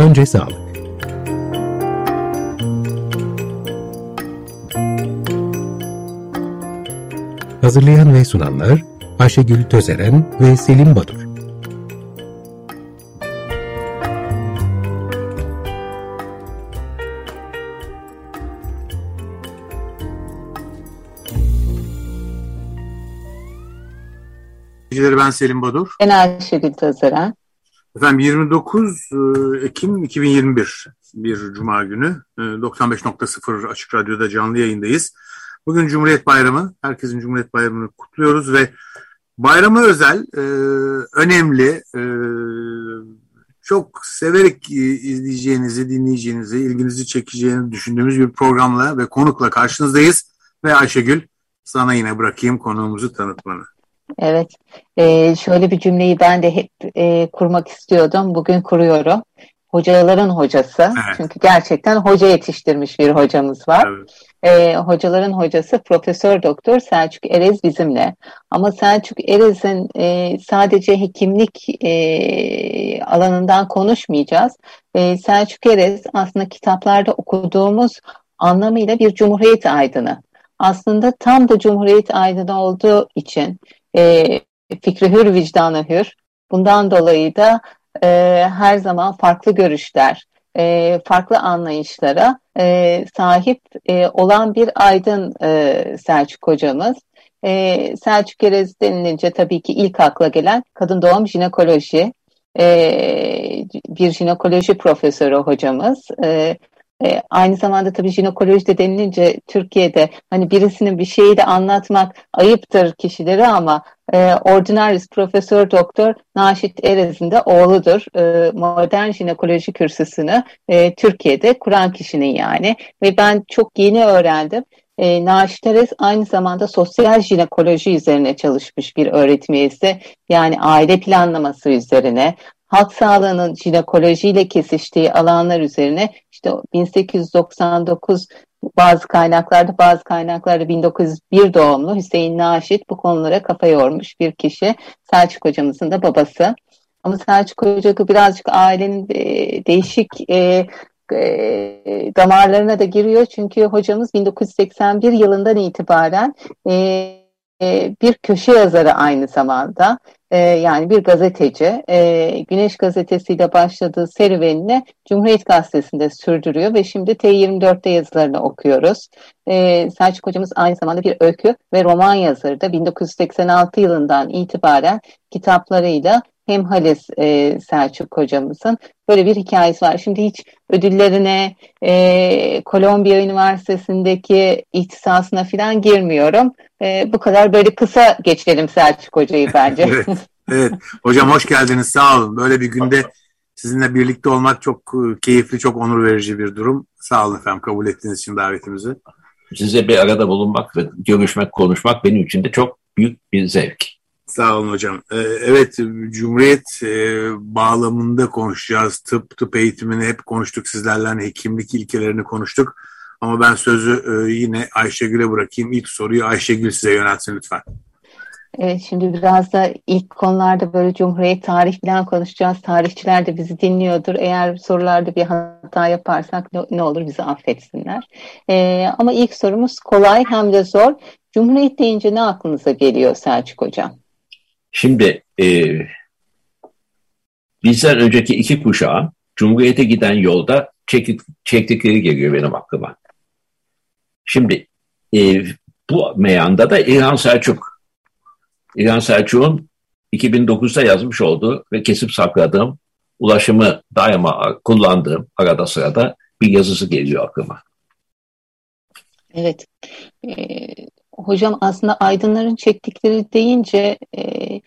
Önce sağlık. Hazırlayan ve sunanlar Ayşegül Tözeren ve Selim Badur. Ben Selim Badur. Ben Ayşegül Tözeren. Efendim 29 e, Ekim 2021 bir Cuma günü 95.0 e, Açık Radyo'da canlı yayındayız. Bugün Cumhuriyet Bayramı, herkesin Cumhuriyet Bayramı'nı kutluyoruz ve bayramı özel, e, önemli, çok severek izleyeceğinizi, dinleyeceğinizi, ilginizi çekeceğini düşündüğümüz bir programla ve konukla karşınızdayız. Ve Ayşegül sana yine bırakayım konuğumuzu tanıtmanı. Evet, ee, şöyle bir cümleyi ben de hep e, kurmak istiyordum. Bugün kuruyorum. Hocaların hocası. Evet. Çünkü gerçekten hoca yetiştirmiş bir hocamız var. Evet. Ee, hocaların hocası Profesör Doktor Selçuk Erez bizimle. Ama Selçuk Erez'in e, sadece hekimlik e, alanından konuşmayacağız. E, Selçuk Erez aslında kitaplarda okuduğumuz anlamıyla bir cumhuriyet aydını. Aslında tam da cumhuriyet aydını olduğu için e, fikri hür, vicdanı hür. Bundan dolayı da e, her zaman farklı görüşler, e, farklı anlayışlara e, sahip e, olan bir aydın e, Selçuk hocamız. E, Selçuk Gerez denilince tabii ki ilk akla gelen kadın doğum jinekoloji, e, bir jinekoloji profesörü hocamız. E, e, aynı zamanda tabii jinekoloji de denilince Türkiye'de hani birisinin bir şeyi de anlatmak ayıptır kişileri ama e, Ordinaris Profesör Doktor Naşit Erez'in de oğludur. E, modern jinekoloji kürsüsünü e, Türkiye'de kuran kişinin yani ve ben çok yeni öğrendim. E, Naşit Erez aynı zamanda sosyal jinekoloji üzerine çalışmış bir öğretim üyesi. Yani aile planlaması üzerine, halk sağlığının jinekolojiyle kesiştiği alanlar üzerine işte 1899 bazı kaynaklarda bazı kaynaklarda 1901 doğumlu Hüseyin Naşit bu konulara kafa yormuş bir kişi. Selçuk hocamızın da babası. Ama Selçuk Hoca birazcık ailenin e, değişik e, e, damarlarına da giriyor. Çünkü hocamız 1981 yılından itibaren bir köşe yazarı aynı zamanda e, yani bir gazeteci e, Güneş gazetesiyle başladığı serüvenini Cumhuriyet Gazetesi'nde sürdürüyor ve şimdi T24'te yazılarını okuyoruz. Selçuk hocamız aynı zamanda bir öykü ve roman yazarı da 1986 yılından itibaren kitaplarıyla hem Halis e, Selçuk hocamızın böyle bir hikayesi var. Şimdi hiç ödüllerine, e, Kolombiya Üniversitesi'ndeki ihtisasına falan girmiyorum. E, bu kadar böyle kısa geçelim Selçuk hocayı bence. evet, evet. Hocam hoş geldiniz. Sağ olun. Böyle bir günde sizinle birlikte olmak çok e, keyifli, çok onur verici bir durum. Sağ olun efendim kabul ettiğiniz için davetimizi. Size bir arada bulunmak ve görüşmek, konuşmak benim için de çok büyük bir zevk. Sağ olun hocam. Ee, evet, Cumhuriyet e, bağlamında konuşacağız. Tıp, tıp eğitimini hep konuştuk sizlerle. Hani hekimlik ilkelerini konuştuk. Ama ben sözü e, yine Ayşegül'e bırakayım. İlk soruyu Ayşegül size yöneltsin lütfen. Evet, şimdi biraz da ilk konularda böyle Cumhuriyet tarih falan konuşacağız. Tarihçiler de bizi dinliyordur. Eğer sorularda bir hata yaparsak ne, olur bizi affetsinler. Ee, ama ilk sorumuz kolay hem de zor. Cumhuriyet deyince ne aklınıza geliyor Selçuk Hocam? Şimdi e, bizden önceki iki kuşağın Cumhuriyet'e giden yolda çektik, çektikleri geliyor benim aklıma. Şimdi e, bu meyanda da İlhan Selçuk. İlhan Selçuk'un 2009'da yazmış olduğu ve kesip sakladığım, ulaşımı daima kullandığım arada sırada bir yazısı geliyor aklıma. Evet. Ee, hocam aslında aydınların çektikleri deyince e,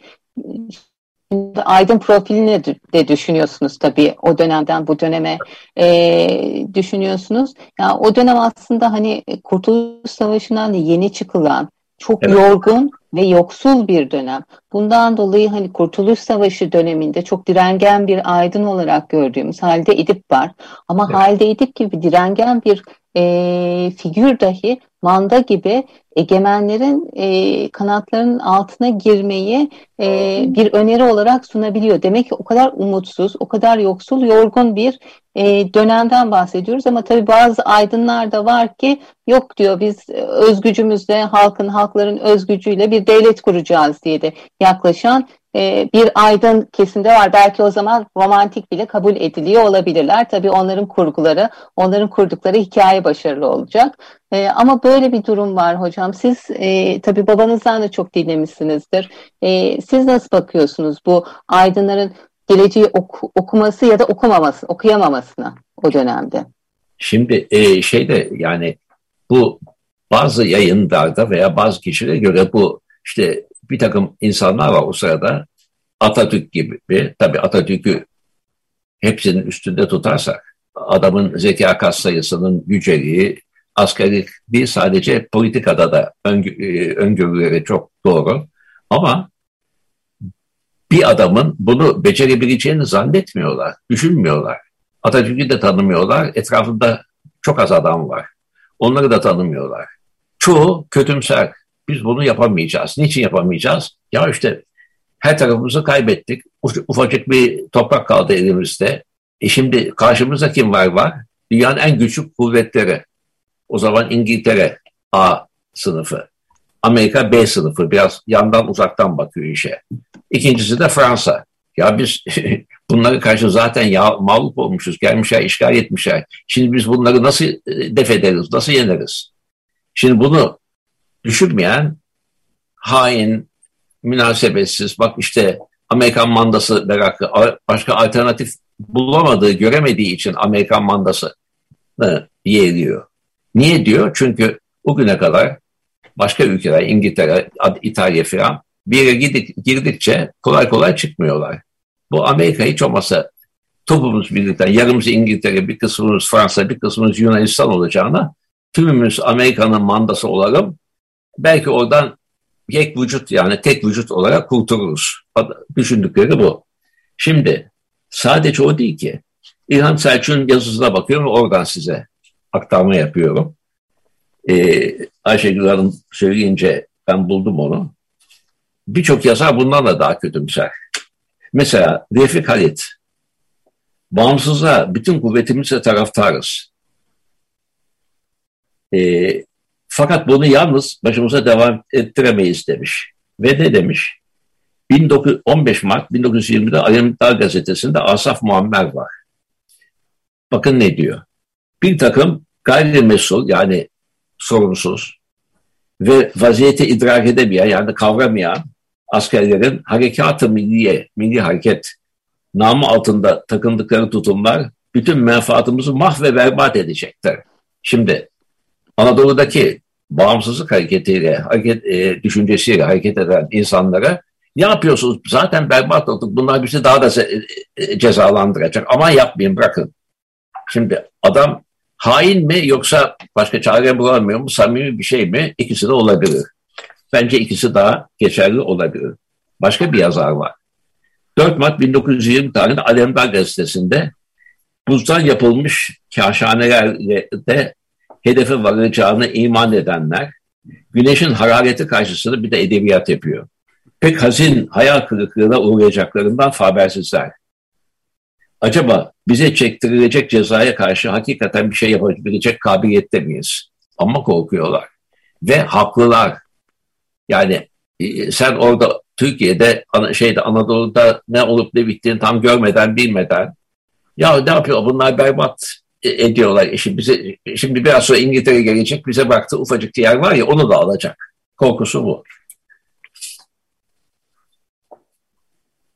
aydın profilini de düşünüyorsunuz tabii o dönemden bu döneme e, düşünüyorsunuz. Ya yani o dönem aslında hani Kurtuluş Savaşı'ndan yeni çıkılan çok evet. yorgun ve yoksul bir dönem. Bundan dolayı hani Kurtuluş Savaşı döneminde çok direngen bir aydın olarak gördüğümüz Halide Edip var. Ama evet. Halide Edip gibi direngen bir e, figür dahi manda gibi egemenlerin e, kanatlarının altına girmeyi e, bir öneri olarak sunabiliyor. Demek ki o kadar umutsuz, o kadar yoksul, yorgun bir e, dönemden bahsediyoruz. Ama tabii bazı aydınlar da var ki yok diyor biz özgücümüzle, halkın, halkların özgücüyle bir devlet kuracağız diye de yaklaşan e, bir aydın kesimde var. Belki o zaman romantik bile kabul ediliyor olabilirler. Tabii onların kurguları, onların kurdukları hikaye başarılı olacak. E, ama böyle bir durum var hocam. Siz e, tabii babanızdan da çok dinlemişsinizdir. E, siz nasıl bakıyorsunuz bu aydınların geleceği oku, okuması ya da okumaması, okuyamamasına o dönemde? Şimdi e, şeyde yani bu bazı yayınlarda veya bazı kişilere göre bu işte bir takım insanlar var o sırada Atatürk gibi. Tabi Atatürk'ü hepsinin üstünde tutarsak adamın zeka kas sayısının yüceliği askerlik değil sadece politikada da e, öngörüleri çok doğru. Ama bir adamın bunu becerebileceğini zannetmiyorlar, düşünmüyorlar. Atatürk'ü de tanımıyorlar, etrafında çok az adam var. Onları da tanımıyorlar. Çoğu kötümser. Biz bunu yapamayacağız. Niçin yapamayacağız? Ya işte her tarafımızı kaybettik. Ufacık bir toprak kaldı elimizde. E şimdi karşımızda kim var var? Dünyanın en güçlü kuvvetleri. O zaman İngiltere A sınıfı. Amerika B sınıfı. Biraz yandan uzaktan bakıyor işe. İkincisi de Fransa. Ya biz bunları karşı zaten ya, mağlup olmuşuz. Gelmişler, işgal etmişler. Şimdi biz bunları nasıl e, def ederiz, nasıl yeneriz? Şimdi bunu düşünmeyen hain, münasebetsiz, bak işte Amerikan mandası merakı, başka alternatif bulamadığı, göremediği için Amerikan mandası yeğliyor. Niye diyor? Çünkü bugüne kadar başka ülkeler, İngiltere, İtalya falan bir yere gidik, girdikçe kolay kolay çıkmıyorlar. Bu Amerika hiç olmasa topumuz birlikte yarımız İngiltere, bir kısmımız Fransa, bir kısmımız Yunanistan olacağına tümümüz Amerika'nın mandası olalım belki oradan yek vücut yani tek vücut olarak kurtuluruz. Düşündükleri bu. Şimdi sadece o değil ki. İlhan Selçuk'un yazısına bakıyorum oradan size aktarma yapıyorum. Ee, Ayşegül Hanım söyleyince ben buldum onu. Birçok yazar bundan da daha kötümser. Mesela Refik Halit. Bağımsızlığa bütün kuvvetimizle taraftarız. Ee, fakat bunu yalnız başımıza devam ettiremeyiz demiş. Ve ne demiş? 15 Mart 1920'de Alemdağ gazetesinde Asaf Muammer var. Bakın ne diyor. Bir takım gayrimesul yani sorunsuz ve vaziyeti idrak edemeyen yani kavramayan askerlerin harekatı milliye, milli hareket namı altında takındıkları tutumlar bütün menfaatımızı mahve berbat edecektir. Şimdi Anadolu'daki bağımsızlık hareketiyle, hareket e, düşüncesiyle hareket eden insanlara ne yapıyorsunuz? Zaten berbat olduk. Bunlar bizi daha da e, e, cezalandıracak. Ama yapmayın bırakın. Şimdi adam hain mi yoksa başka çare bulamıyor mu? Samimi bir şey mi? İkisi de olabilir. Bence ikisi daha geçerli olabilir. Başka bir yazar var. 4 Mart 1920 tarihinde Alemdar gazetesinde buzdan yapılmış kaşhanelerde hedefe varacağını iman edenler güneşin harareti karşısında bir de edebiyat yapıyor. Pek hazin hayal kırıklığına uğrayacaklarından habersizler. Acaba bize çektirilecek cezaya karşı hakikaten bir şey yapabilecek kabiliyette miyiz? Ama korkuyorlar. Ve haklılar. Yani e, sen orada Türkiye'de şeyde Anadolu'da ne olup ne bittiğini tam görmeden bilmeden ya ne yapıyor bunlar berbat ediyorlar. E, şimdi, bize, şimdi biraz sonra İngiltere gelecek bize baktı ufacık yer var ya onu da alacak. Korkusu bu.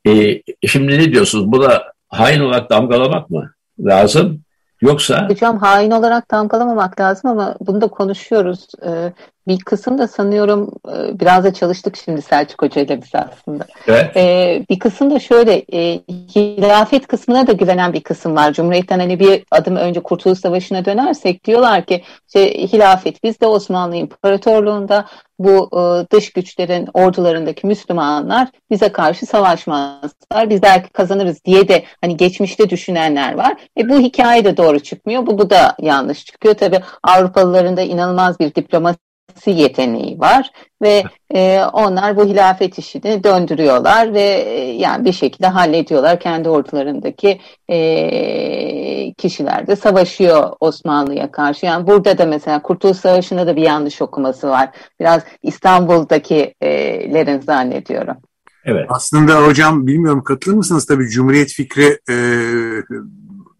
E, şimdi ne diyorsunuz? Bu da hain olarak damgalamak mı lazım? Yoksa... Hocam hain olarak damgalamamak lazım ama bunu da konuşuyoruz. Ee, bir kısım da sanıyorum e, biraz da çalıştık şimdi Selçuk Hoca ile biz aslında. Evet. Ee, bir kısım da şöyle e, hilafet kısmına da güvenen bir kısım var. Cumhuriyet'ten hani bir adım önce Kurtuluş Savaşı'na dönersek diyorlar ki işte, hilafet biz de Osmanlı İmparatorluğu'nda bu e, dış güçlerin ordularındaki Müslümanlar bize karşı savaşmazlar. Biz belki kazanırız diye de hani geçmişte düşünenler var. E, bu hikaye de doğru çıkmıyor. Bu, bu da yanlış çıkıyor. Tabii Avrupalıların da inanılmaz bir diplomasi yeteneği var ve e, onlar bu hilafet işini döndürüyorlar ve e, yani bir şekilde hallediyorlar kendi ordularındaki e, kişiler de savaşıyor Osmanlı'ya karşı. Yani burada da mesela Kurtuluş Savaşı'nda da bir yanlış okuması var. Biraz İstanbul'dakilerin zannediyorum. Evet. Aslında hocam bilmiyorum katılır mısınız? Tabii Cumhuriyet fikri e,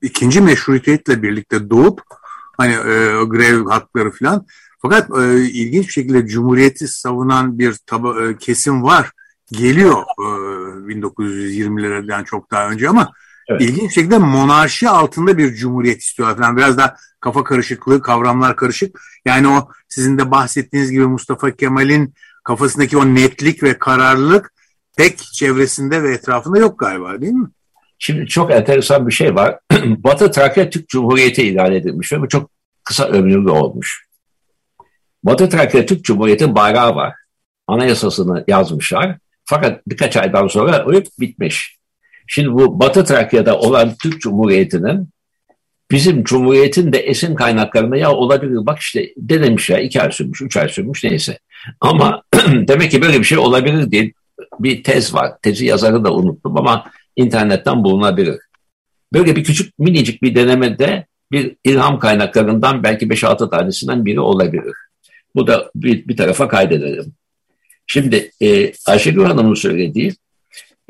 ikinci meşrutiyetle birlikte doğup hani e, grev hakları falan fakat e, ilginç bir şekilde Cumhuriyeti savunan bir taba, e, kesim var. Geliyor e, 1920'lerden çok daha önce ama evet. ilginç şekilde monarşi altında bir cumhuriyet istiyorlar falan. Biraz da kafa karışıklığı, kavramlar karışık. Yani o sizin de bahsettiğiniz gibi Mustafa Kemal'in kafasındaki o netlik ve kararlılık pek çevresinde ve etrafında yok galiba değil mi? Şimdi çok enteresan bir şey var. Batı Trakya Türk Cumhuriyeti ilan edilmiş ve bu çok kısa ömürlü olmuş. Batı Trakya Türk Cumhuriyeti bayrağı var. Anayasasını yazmışlar. Fakat birkaç aydan sonra uyup bitmiş. Şimdi bu Batı Trakya'da olan Türk Cumhuriyeti'nin bizim Cumhuriyet'in de esin kaynaklarına ya olabilir bak işte denemişler iki ay sürmüş, üç ay sürmüş neyse. Ama demek ki böyle bir şey olabilir diye bir tez var. Tezi yazarı da unuttum ama internetten bulunabilir. Böyle bir küçük minicik bir denemede bir ilham kaynaklarından belki 5-6 tanesinden biri olabilir. Bu da bir, bir tarafa kaydedelim. Şimdi e, Ayşegül Hanım'ın söylediği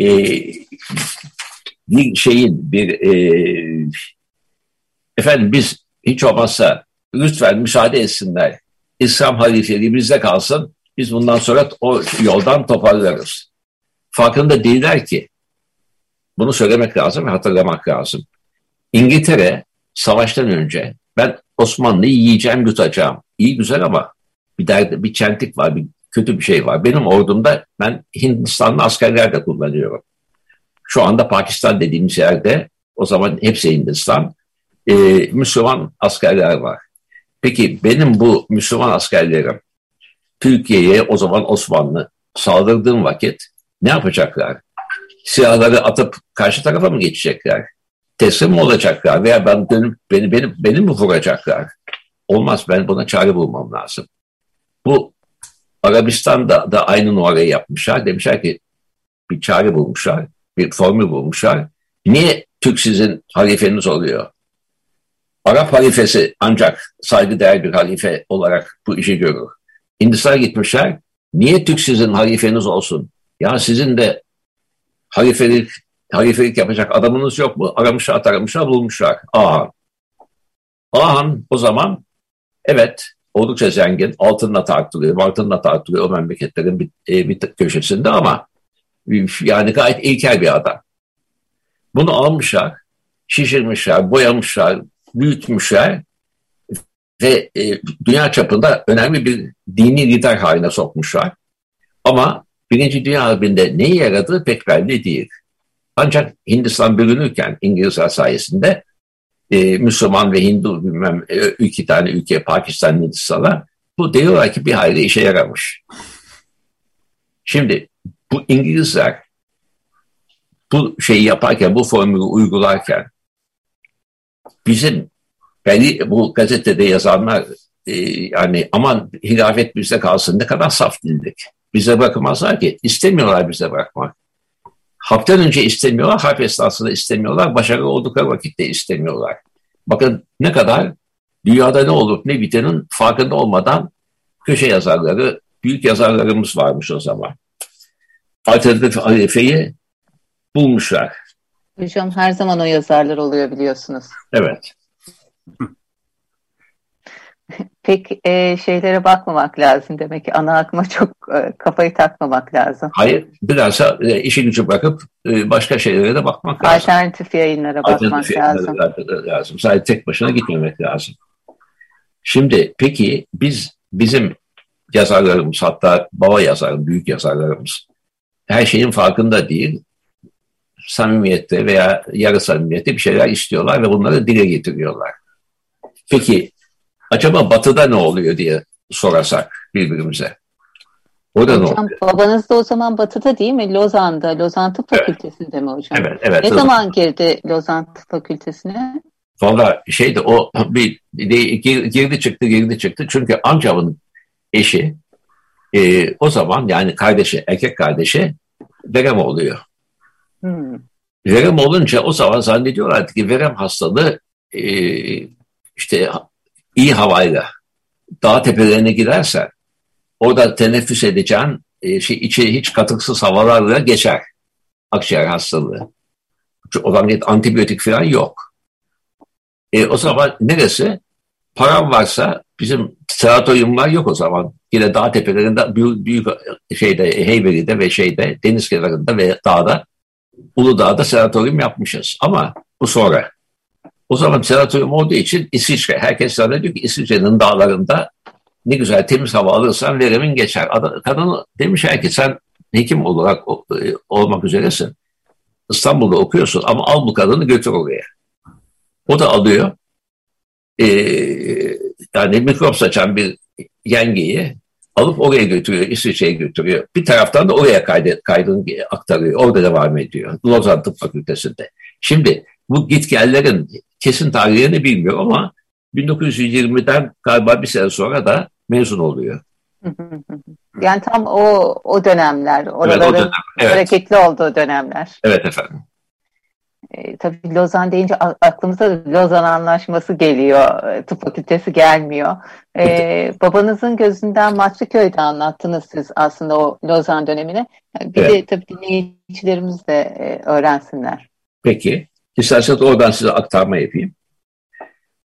e, bir şeyin bir e, efendim biz hiç olmazsa lütfen müsaade etsinler. İslam halifeliği bizde kalsın. Biz bundan sonra o yoldan toparlarız. Farkında değiller ki bunu söylemek lazım ve hatırlamak lazım. İngiltere savaştan önce ben Osmanlı'yı yiyeceğim, yutacağım. İyi güzel ama bir derde, bir çentik var, bir kötü bir şey var. Benim ordumda ben Hindistanlı askerler de kullanıyorum. Şu anda Pakistan dediğimiz yerde o zaman hepsi Hindistan. E, Müslüman askerler var. Peki benim bu Müslüman askerlerim Türkiye'ye o zaman Osmanlı saldırdığım vakit ne yapacaklar? Silahları atıp karşı tarafa mı geçecekler? Teslim olacaklar? Veya ben dönüp beni, beni, beni mi vuracaklar? Olmaz ben buna çare bulmam lazım. Bu Arabistan'da da aynı numarayı yapmışlar. Demişler ki bir çare bulmuşlar, bir formül bulmuşlar. Niye Türk sizin halifeniz oluyor? Arap halifesi ancak saygıdeğer bir halife olarak bu işi görür. Hindistan'a gitmişler. Niye Türk sizin halifeniz olsun? Ya sizin de halifelik, halifelik yapacak adamınız yok mu? Aramışlar, taramışlar, bulmuşlar. Ahan. Ahan o zaman evet oldukça zengin, altınla tartılıyor, altınla tartılıyor o memleketlerin bir, e, bir köşesinde ama yani gayet ilkel bir adam. Bunu almışlar, şişirmişler, boyamışlar, büyütmüşler ve e, dünya çapında önemli bir dini lider haline sokmuşlar. Ama Birinci Dünya Harbi'nde neyi yaradığı pek belli değil. Ancak Hindistan bölünürken İngilizler sayesinde e, Müslüman ve Hindu bilmem e, iki tane ülke Pakistan Hindistan'a bu diyorlar ki bir hayli işe yaramış. Şimdi bu İngilizler bu şeyi yaparken, bu formülü uygularken bizim beni bu gazetede yazanlar e, yani aman hilafet bizde kalsın ne kadar saf dildik. Bize bakmazlar ki istemiyorlar bize bakmak. Haktan önce istemiyorlar, harp esnasında istemiyorlar, başarılı oldukları vakitte istemiyorlar. Bakın ne kadar dünyada ne olup ne bitenin farkında olmadan köşe yazarları, büyük yazarlarımız varmış o zaman. Alternatif halifeyi bulmuşlar. Hocam her zaman o yazarlar oluyor biliyorsunuz. Evet. pek e, şeylere bakmamak lazım demek ki ana akıma çok e, kafayı takmamak lazım. Hayır biraz da e, işi gücü bırakıp e, başka şeylere de bakmak lazım. Alternatif yayınlara Alternatif bakmak lazım. lazım. Sadece tek başına gitmemek lazım. Şimdi peki biz bizim yazarlarımız hatta baba yazarım, büyük yazarlarımız her şeyin farkında değil. Samimiyette veya yarı samimiyette bir şeyler istiyorlar ve bunları dile getiriyorlar. Peki acaba batıda ne oluyor diye sorarsak birbirimize. O da hocam ne babanız da o zaman batıda değil mi? Lozan'da, Lozan Tıp evet. Fakültesi'nde mi hocam? Evet, evet. Ne zaman girdi Lozan Tıp Fakültesi'ne? Valla şeydi o bir, bir girdi çıktı girdi çıktı çünkü amcamın eşi e, o zaman yani kardeşi erkek kardeşi verem oluyor. Hmm. Verem olunca o zaman zannediyorlardı ki verem hastalığı e, işte iyi havayla dağ tepelerine gidersen orada teneffüs edeceğin e, şey, içi hiç katıksız havalarla geçer akciğer hastalığı. O zaman antibiyotik falan yok. E, o zaman neresi? Param varsa bizim sanatoryumlar yok o zaman. Yine dağ tepelerinde büyük, büyük şeyde Heybeli'de ve şeyde deniz kenarında ve dağda Uludağ'da sanatoryum yapmışız. Ama bu sonra. O zaman sanatoryum olduğu için İsviçre. Herkes zannediyor ki İsviçre'nin dağlarında ne güzel temiz hava alırsan veremin geçer. Kadın demiş ki sen hekim olarak e, olmak üzeresin. İstanbul'da okuyorsun ama al bu kadını götür oraya. O da alıyor. Ee, yani mikrop saçan bir yengeyi alıp oraya götürüyor, İsviçre'ye götürüyor. Bir taraftan da oraya kaydı, kaydını aktarıyor. Orada devam ediyor. Lozan Tıp Fakültesi'nde. Şimdi bu gitgellerin kesin tarihini bilmiyor ama 1920'den galiba bir sene sonra da mezun oluyor. Yani tam o o dönemler, oraların evet, o dönem, evet. hareketli olduğu dönemler. Evet efendim. E, tabii Lozan deyince aklımıza Lozan Anlaşması geliyor. E, tıp fakültesi gelmiyor. E, babanızın gözünden Maçlıköy'de anlattınız siz aslında o Lozan dönemini. Bir evet. de tabii dinleyicilerimiz de e, öğrensinler. Peki. İsterseniz oradan size aktarma yapayım.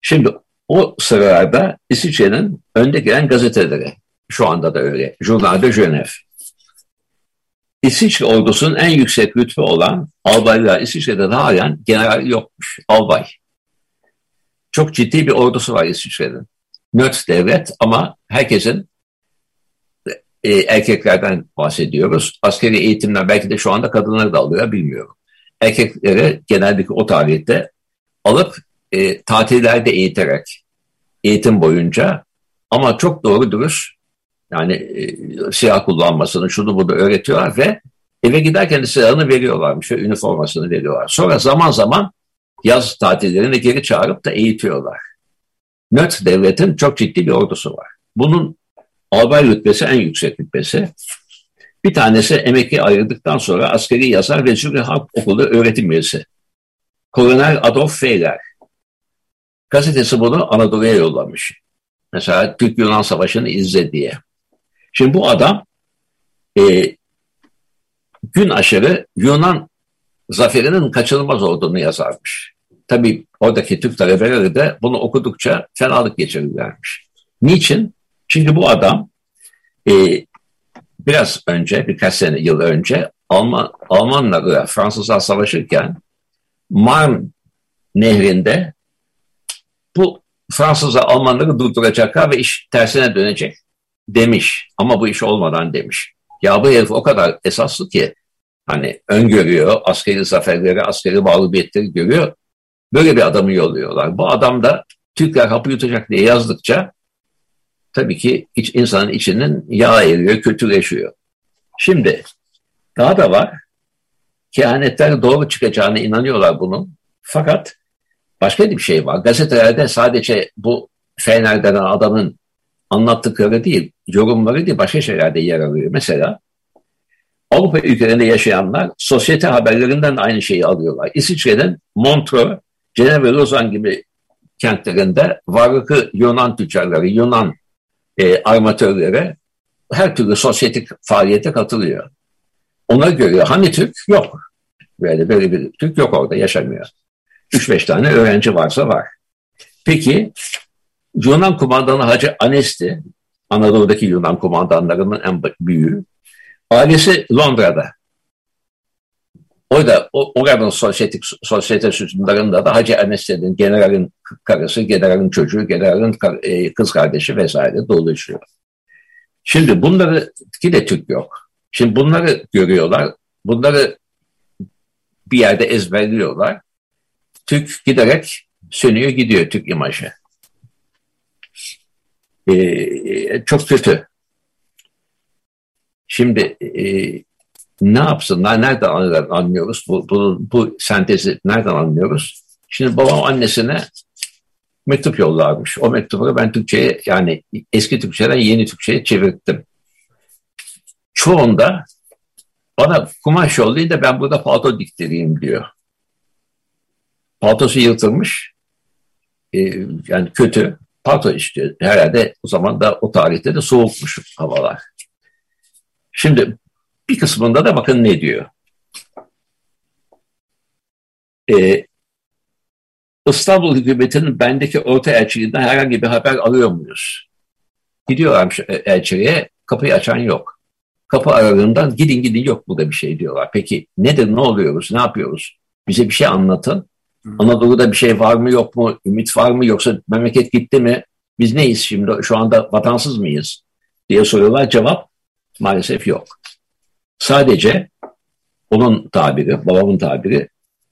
Şimdi o sıralarda İsviçre'nin önde gelen gazeteleri, şu anda da öyle, Journal de Genève, İsviçre ordusunun en yüksek rütbe olan albaylar İsviçre'de halen general yokmuş, albay. Çok ciddi bir ordusu var İsviçre'nin. Nöt devlet ama herkesin e, erkeklerden bahsediyoruz. Askeri eğitimden belki de şu anda kadınları da alıyor bilmiyorum. Erkekleri genellikle o tarihte alıp e, tatillerde eğiterek eğitim boyunca ama çok doğru dürüst yani e, silah kullanmasını şunu bunu öğretiyorlar ve eve giderken de silahını veriyorlarmış ve üniformasını veriyorlar. Sonra zaman zaman yaz tatillerine geri çağırıp da eğitiyorlar. Nöt devletin çok ciddi bir ordusu var. Bunun albay rütbesi en yüksek rütbesi. Bir tanesi emekli ayrıldıktan sonra askeri yazar ve Zürich Harp Okulu öğretim üyesi. Kolonel Adolf Feyler. Gazetesi bunu Anadolu'ya yollamış. Mesela Türk-Yunan Savaşı'nı izle diye. Şimdi bu adam e, gün aşırı Yunan zaferinin kaçınılmaz olduğunu yazarmış. Tabii oradaki Türk talebeleri de bunu okudukça fenalık geçirirlermiş. Niçin? Çünkü bu adam e, biraz önce, birkaç sene yıl önce Alman, Almanlarla Fransızlar savaşırken Marne nehrinde bu Fransızlar Almanları durduracaklar ve iş tersine dönecek demiş ama bu iş olmadan demiş. Ya bu herif o kadar esaslı ki hani öngörüyor, askeri zaferleri, askeri mağlubiyetleri görüyor. Böyle bir adamı yolluyorlar. Bu adam da Türkler hapı yutacak diye yazdıkça tabii ki iç, insanın içinin yağ eriyor, kötüleşiyor. Şimdi daha da var. Kehanetler doğru çıkacağına inanıyorlar bunun. Fakat başka bir şey var. Gazetelerde sadece bu Fener adamın anlattıkları değil, yorumları değil başka şeylerde yer alıyor. Mesela Avrupa ülkelerinde yaşayanlar sosyete haberlerinden de aynı şeyi alıyorlar. İsviçre'nin Montreux, Cenevre, Lozan gibi kentlerinde varlıklı Yunan tüccarları, Yunan e, armatörlere her türlü sosyetik faaliyete katılıyor. Ona göre hani Türk yok. Böyle böyle bir Türk yok orada yaşamıyor. 3-5 tane öğrenci varsa var. Peki Yunan kumandanı Hacı Anesti, Anadolu'daki Yunan kumandanlarının en büyüğü. Ailesi Londra'da. O da o, oranın sosyetik, sosyete sütunlarında da Hacı Anesti'nin generalin karısı, generalin çocuğu, generalin e, kız kardeşi vesaire dolaşıyor. Şimdi bunları ki de Türk yok. Şimdi bunları görüyorlar. Bunları bir yerde ezberliyorlar. Türk giderek sönüyor gidiyor Türk imajı e, çok kötü. Şimdi e, ne yapsınlar, nereden anlıyoruz? Bu, bu, bu sentezi nereden anlıyoruz? Şimdi babam annesine mektup yollarmış. O mektubu ben Türkçe'ye yani eski Türkçe'den yeni Türkçe'ye çevirdim. Çoğunda bana kumaş yollayın da ben burada palto diktireyim diyor. Paltosu yırtılmış. Ee, yani kötü. Palto istiyor. Herhalde o zaman da o tarihte de soğukmuş havalar. Şimdi bir kısmında da bakın ne diyor. Ee, İstanbul hükümetinin bendeki orta elçiliğinden herhangi bir haber alıyor muyuz? Gidiyorlar elçiliğe, kapıyı açan yok. Kapı aralığından gidin gidin yok burada bir şey diyorlar. Peki nedir, ne oluyoruz, ne yapıyoruz? Bize bir şey anlatın. Anadolu'da bir şey var mı yok mu, ümit var mı yoksa memleket gitti mi? Biz neyiz şimdi, şu anda vatansız mıyız? diye soruyorlar. Cevap maalesef yok. Sadece onun tabiri, babamın tabiri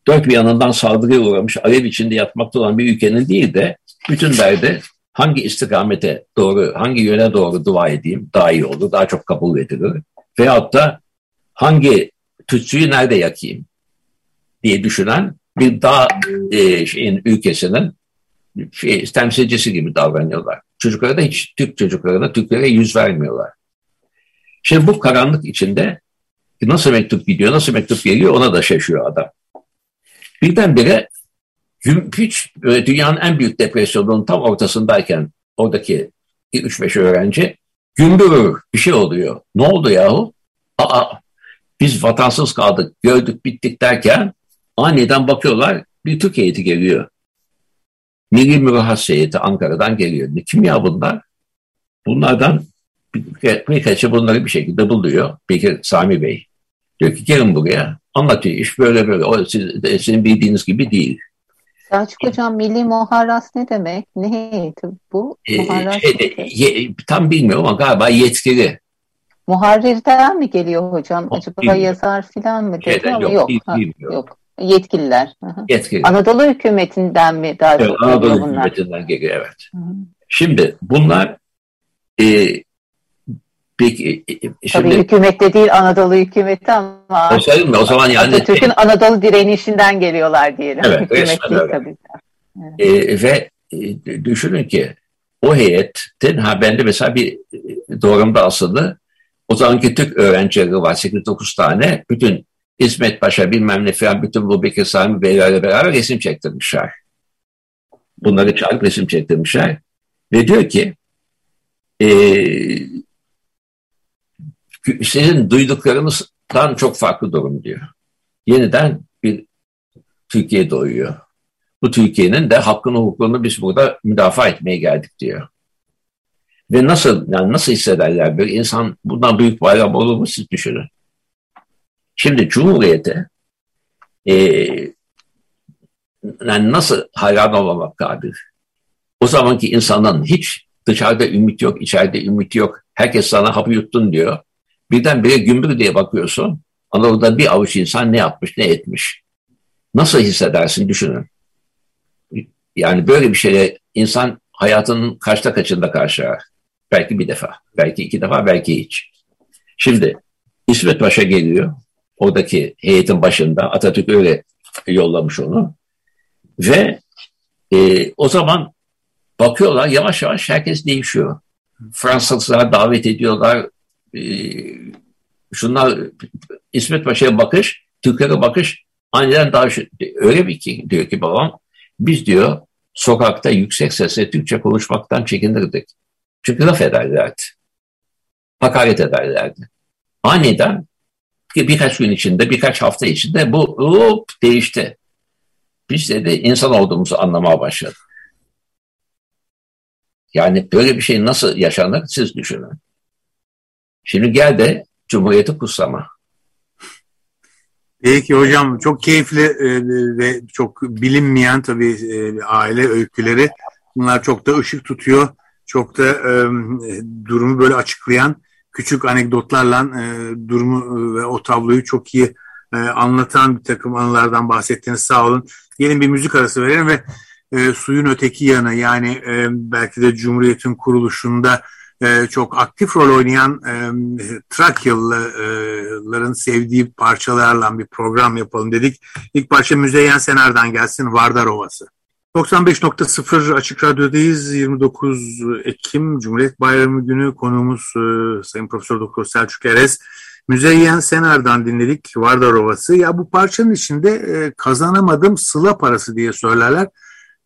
dört bir yanından saldırıya uğramış, alev içinde yatmakta olan bir ülkenin değil de bütün derdi hangi istikamete doğru, hangi yöne doğru dua edeyim daha iyi olur, daha çok kabul edilir. Veyahut da hangi tütsüyü nerede yakayım diye düşünen bir dağ e, şeyin ülkesinin şey, temsilcisi gibi davranıyorlar. Çocuklara da hiç Türk çocuklarına, Türklere yüz vermiyorlar. Şimdi bu karanlık içinde nasıl mektup gidiyor, nasıl mektup geliyor ona da şaşıyor adam. Birdenbire hiç dünyanın en büyük depresyonunun tam ortasındayken oradaki 3-5 öğrenci gümbürür bir şey oluyor. Ne oldu yahu? Aa, biz vatansız kaldık, gördük, bittik derken aniden bakıyorlar bir Türk heyeti geliyor. Milli Mürahas heyeti Ankara'dan geliyor. Kim ya bunlar? Bunlardan birkaçı bunları bir şekilde buluyor. Peki Sami Bey. Diyor ki gelin buraya anlatıyor. İş böyle böyle. O siz, sizin bildiğiniz gibi değil. Selçuk Hocam Milli Muharras ne demek? Ne heyeti bu? Ee, şeyde, ye, tam bilmiyorum ama galiba yetkili. Muharrir'den mi geliyor hocam? Yok, Acaba bilmiyorum. yazar falan mı dedi Şeyden, ama yok. Yok. ha, yok. Yetkililer. Yetkili. Anadolu hükümetinden mi daha evet, çok Anadolu bunlar? hükümetinden geliyor evet. Hı -hı. Şimdi bunlar e, Peki, e, e, şimdi, Tabii hükümette değil Anadolu hükümeti ama o, sayın o zaman yani Atatürk'ün Anadolu direnişinden geliyorlar diyelim. Evet, Hükümet değil tabii. Evet. E, ve e, düşünün ki o heyetin ha bende mesela bir e, doğrumda asılı o zamanki Türk öğrencileri var 8-9 tane bütün İsmet Paşa bilmem ne falan bütün bu Bekir Sami Beylerle beraber resim çektirmişler. Bunları çağırıp resim çektirmişler. Ve diyor ki e, sizin duyduklarınızdan çok farklı durum diyor. Yeniden bir Türkiye doğuyor. Bu Türkiye'nin de hakkını hukukunu biz burada müdafaa etmeye geldik diyor. Ve nasıl yani nasıl hissederler bir insan bundan büyük bayram olur mu siz düşünün. Şimdi Cumhuriyete e, yani nasıl hayran olmamak kadir? O zamanki insanın hiç dışarıda ümit yok, içeride ümit yok. Herkes sana hapı yuttun diyor. Birdenbire gümbür diye bakıyorsun. Anadolu'da bir avuç insan ne yapmış, ne etmiş. Nasıl hissedersin düşünün. Yani böyle bir şeye insan hayatının kaçta kaçında karşılar. Belki bir defa, belki iki defa, belki hiç. Şimdi İsmet Paşa geliyor. Oradaki heyetin başında Atatürk öyle yollamış onu. Ve e, o zaman bakıyorlar yavaş yavaş herkes değişiyor. Fransızlar davet ediyorlar, şunlar İsmet Paşa'ya bakış, Türklere bakış aniden daha şu, öyle bir ki diyor ki babam biz diyor sokakta yüksek sesle Türkçe konuşmaktan çekinirdik. Çünkü laf ederlerdi. Hakaret ederlerdi. Aniden birkaç gün içinde, birkaç hafta içinde bu hop değişti. Biz dedi insan olduğumuzu anlamaya başladık. Yani böyle bir şey nasıl yaşanır siz düşünün. Şimdi gel de Cumhuriyeti kutsama. Peki hocam çok keyifli e, ve çok bilinmeyen tabii e, aile öyküleri. Bunlar çok da ışık tutuyor. Çok da e, durumu böyle açıklayan küçük anekdotlarla durumu ve o tabloyu çok iyi anlatan bir takım anılardan bahsettiniz. Sağ olun. Yeni bir müzik arası verelim ve suyun öteki yanı yani belki de Cumhuriyet'in kuruluşunda e, çok aktif rol oynayan e, Trakyalıların sevdiği parçalarla bir program yapalım dedik. İlk parça Müzeyyen Senar'dan gelsin Vardar Ovası. 95.0 Açık Radyo'dayız. 29 Ekim Cumhuriyet Bayramı günü konuğumuz e, Sayın Profesör Doktor Selçuk Erez. Müzeyyen Senar'dan dinledik Vardar Ovası. Ya bu parçanın içinde e, kazanamadım sıla parası diye söylerler.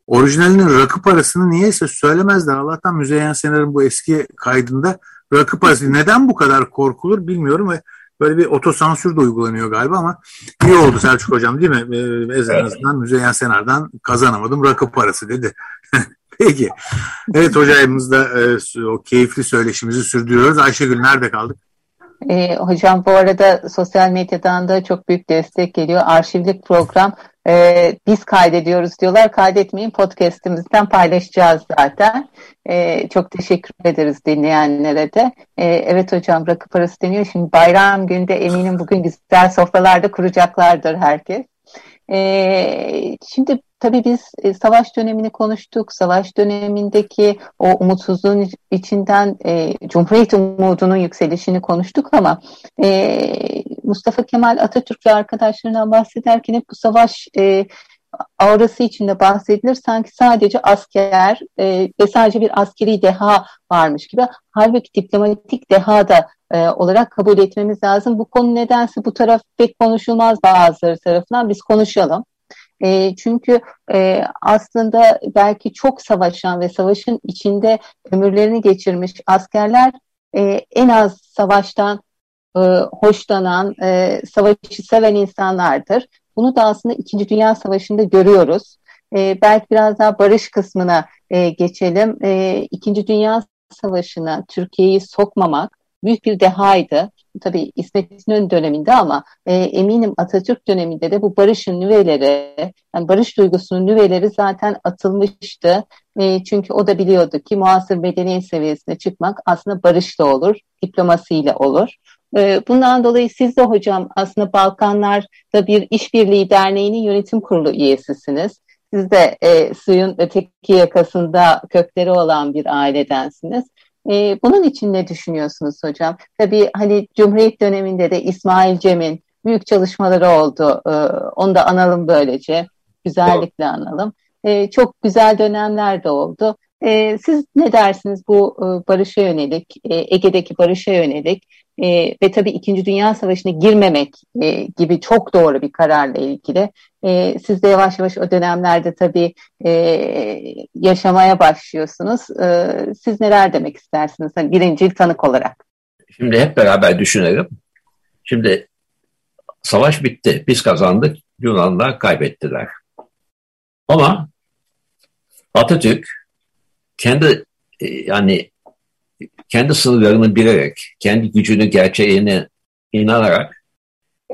Orijinalinin rakı parasını niyeyse söylemezler. Allah'tan Müzeyyen Senar'ın bu eski kaydında rakı parası. Neden bu kadar korkulur bilmiyorum ve böyle bir otosansür de uygulanıyor galiba ama iyi oldu Selçuk Hocam değil mi? Ee, en azından Müzeyyen Senar'dan kazanamadım rakı parası dedi. Peki. Evet hocamızla e, o keyifli söyleşimizi sürdürüyoruz. Ayşegül nerede kaldık? E, hocam bu arada sosyal medyadan da çok büyük destek geliyor. Arşivlik program e, biz kaydediyoruz diyorlar. Kaydetmeyin podcastimizden paylaşacağız zaten. E, çok teşekkür ederiz dinleyenlere de. E, evet hocam rakı parası deniyor. Şimdi bayram günde eminim bugün güzel sofralarda kuracaklardır herkes. E, şimdi tabii biz e, savaş dönemini konuştuk. Savaş dönemindeki o umutsuzluğun içinden e, Cumhuriyet umudunun yükselişini konuştuk ama e, Mustafa Kemal Atatürk ve arkadaşlarından bahsederken hep bu savaş e, aurası içinde bahsedilir. Sanki sadece asker e, ve sadece bir askeri deha varmış gibi. Halbuki diplomatik deha da e, olarak kabul etmemiz lazım. Bu konu nedense bu taraf pek konuşulmaz bazıları tarafından. Biz konuşalım. E, çünkü e, aslında belki çok savaşan ve savaşın içinde ömürlerini geçirmiş askerler e, en az savaştan e, hoşlanan, e, savaşı seven insanlardır. Bunu da aslında İkinci Dünya Savaşı'nda görüyoruz. E, belki biraz daha barış kısmına e, geçelim. E, İkinci Dünya Savaşı'na Türkiye'yi sokmamak büyük bir dehaydı. Tabii İsmet İnönü döneminde ama e, eminim Atatürk döneminde de bu barışın nüveleri, yani barış duygusunun nüveleri zaten atılmıştı. E, çünkü o da biliyordu ki muasır medeniyet seviyesine çıkmak aslında barışla olur, diplomasiyle olur. E, bundan dolayı siz de hocam aslında Balkanlar'da bir işbirliği derneğinin yönetim kurulu üyesisiniz. Siz de e, suyun öteki yakasında kökleri olan bir ailedensiniz. E, bunun için ne düşünüyorsunuz hocam? Tabii hani Cumhuriyet döneminde de İsmail Cem'in büyük çalışmaları oldu. E, onu da analım böylece. Güzellikle analım. E, çok güzel dönemler de oldu. E, siz ne dersiniz bu e, barışa yönelik, e, Ege'deki barışa yönelik e, ve tabii İkinci Dünya Savaşı'na girmemek e, gibi çok doğru bir kararla ilgili. E, siz de yavaş yavaş o dönemlerde tabii e, yaşamaya başlıyorsunuz. E, siz neler demek istersiniz hani birinci tanık olarak? Şimdi hep beraber düşünelim. Şimdi savaş bitti. Biz kazandık. Yunanlar kaybettiler. Ama Atatürk kendi e, yani kendi sınırlarını bilerek, kendi gücünü, gerçeğine inanarak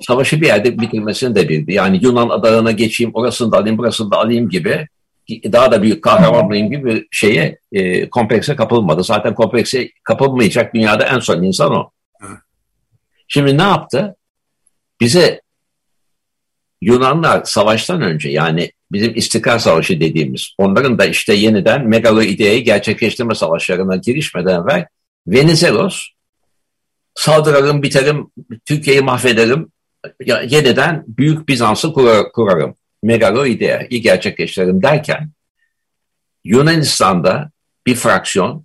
savaşı bir yerde bitirmesini de bildi. Yani Yunan adalarına geçeyim, orasını da alayım, burasını da alayım gibi daha da büyük kahramanlayayım gibi bir şeye e, komplekse kapılmadı. Zaten komplekse kapılmayacak dünyada en son insan o. Şimdi ne yaptı? Bize Yunanlar savaştan önce yani bizim İstiklal Savaşı dediğimiz onların da işte yeniden megalo ideyi gerçekleştirme savaşlarına girişmeden evvel Venizelos saldıralım, biterim, Türkiye'yi mahvederim, yeniden Büyük Bizans'ı kurar, kurarım. Megalo ideyi gerçekleştirelim derken Yunanistan'da bir fraksiyon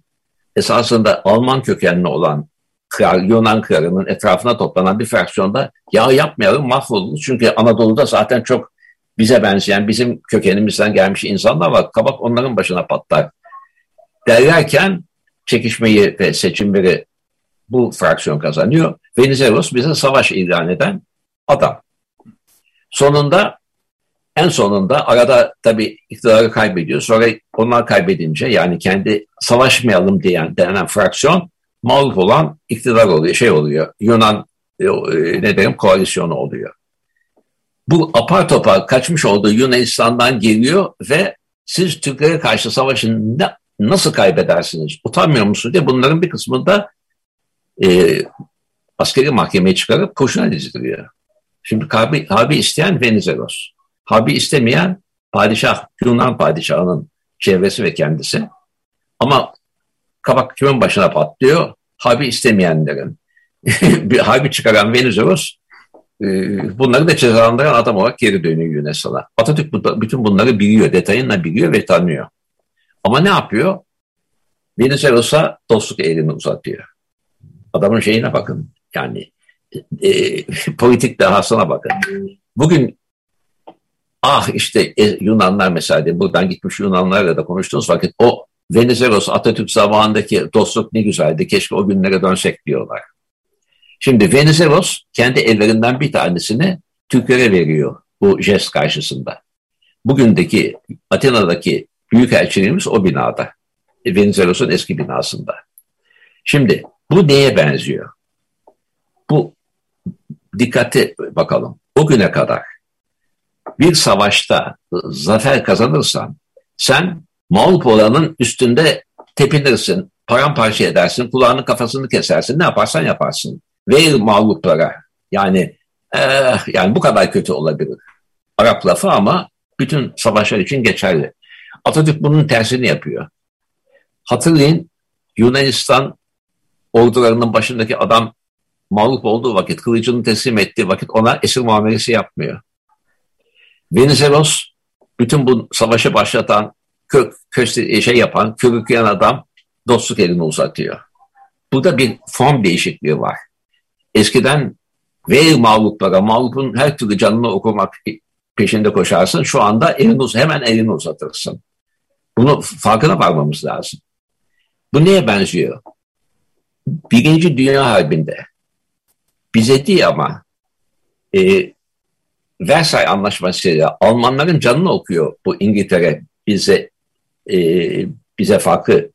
esasında Alman kökenli olan kral, Yunan kralının etrafına toplanan bir fraksiyonda ya yapmayalım mahvoluruz. Çünkü Anadolu'da zaten çok bize benzeyen bizim kökenimizden gelmiş insanlar var. Kabak onların başına patlar. Derlerken çekişmeyi ve seçimleri bu fraksiyon kazanıyor. Venizelos bize savaş ilan eden adam. Sonunda en sonunda arada tabii iktidarı kaybediyor. Sonra onlar kaybedince yani kendi savaşmayalım diyen denen fraksiyon mağlup olan iktidar oluyor, şey oluyor. Yunan e, ne derim koalisyonu oluyor. Bu apar topar kaçmış olduğu Yunanistan'dan geliyor ve siz Türklere karşı savaşın ne, nasıl kaybedersiniz? Utanmıyor musunuz diye bunların bir kısmında e, askeri mahkemeye çıkarıp kurşuna diziliyor. Şimdi harbi, harbi isteyen Venizelos. Harbi istemeyen padişah, Yunan padişahının çevresi ve kendisi. Ama kabak kimin başına patlıyor? Harbi istemeyenlerin. bir harbi çıkaran Venizelos e, bunları da cezalandıran adam olarak geri dönüyor Yunanistan'a. Atatürk bütün bunları biliyor, detayınla biliyor ve tanıyor. Ama ne yapıyor? Venizelos'a dostluk elini uzatıyor. Adamın şeyine bakın. Yani e, politik dehasına bakın. Bugün ah işte e, Yunanlar mesela buradan gitmiş Yunanlarla da konuştuğunuz vakit o Venizelos Atatürk zamanındaki dostluk ne güzeldi keşke o günlere dönsek diyorlar. Şimdi Venizelos kendi ellerinden bir tanesini Türklere veriyor bu jest karşısında. Bugündeki Atina'daki büyükelçiliğimiz o binada. Venizelos'un eski binasında. Şimdi bu neye benziyor? Bu dikkate bakalım. O güne kadar bir savaşta zafer kazanırsan sen mağlup olanın üstünde tepinirsin, paramparça edersin, kulağını kafasını kesersin, ne yaparsan yaparsın. Ve mağluplara yani eh, yani bu kadar kötü olabilir. Arap lafı ama bütün savaşlar için geçerli. Atatürk bunun tersini yapıyor. Hatırlayın Yunanistan ordularının başındaki adam mağlup olduğu vakit, kılıcını teslim ettiği vakit ona esir muamelesi yapmıyor. Venizelos bütün bu savaşı başlatan, kö, kö, şey yapan, körükleyen adam dostluk elini uzatıyor. Burada bir form değişikliği var. Eskiden ve mağluplara, mağlupun her türlü canını okumak peşinde koşarsın. Şu anda elini, hemen elini uzatırsın. Bunu farkına varmamız lazım. Bu neye benziyor? Birinci Dünya Harbi'nde bize değil ama e, Versay Anlaşması'yla Almanların canını okuyor bu İngiltere bize e, bize farklı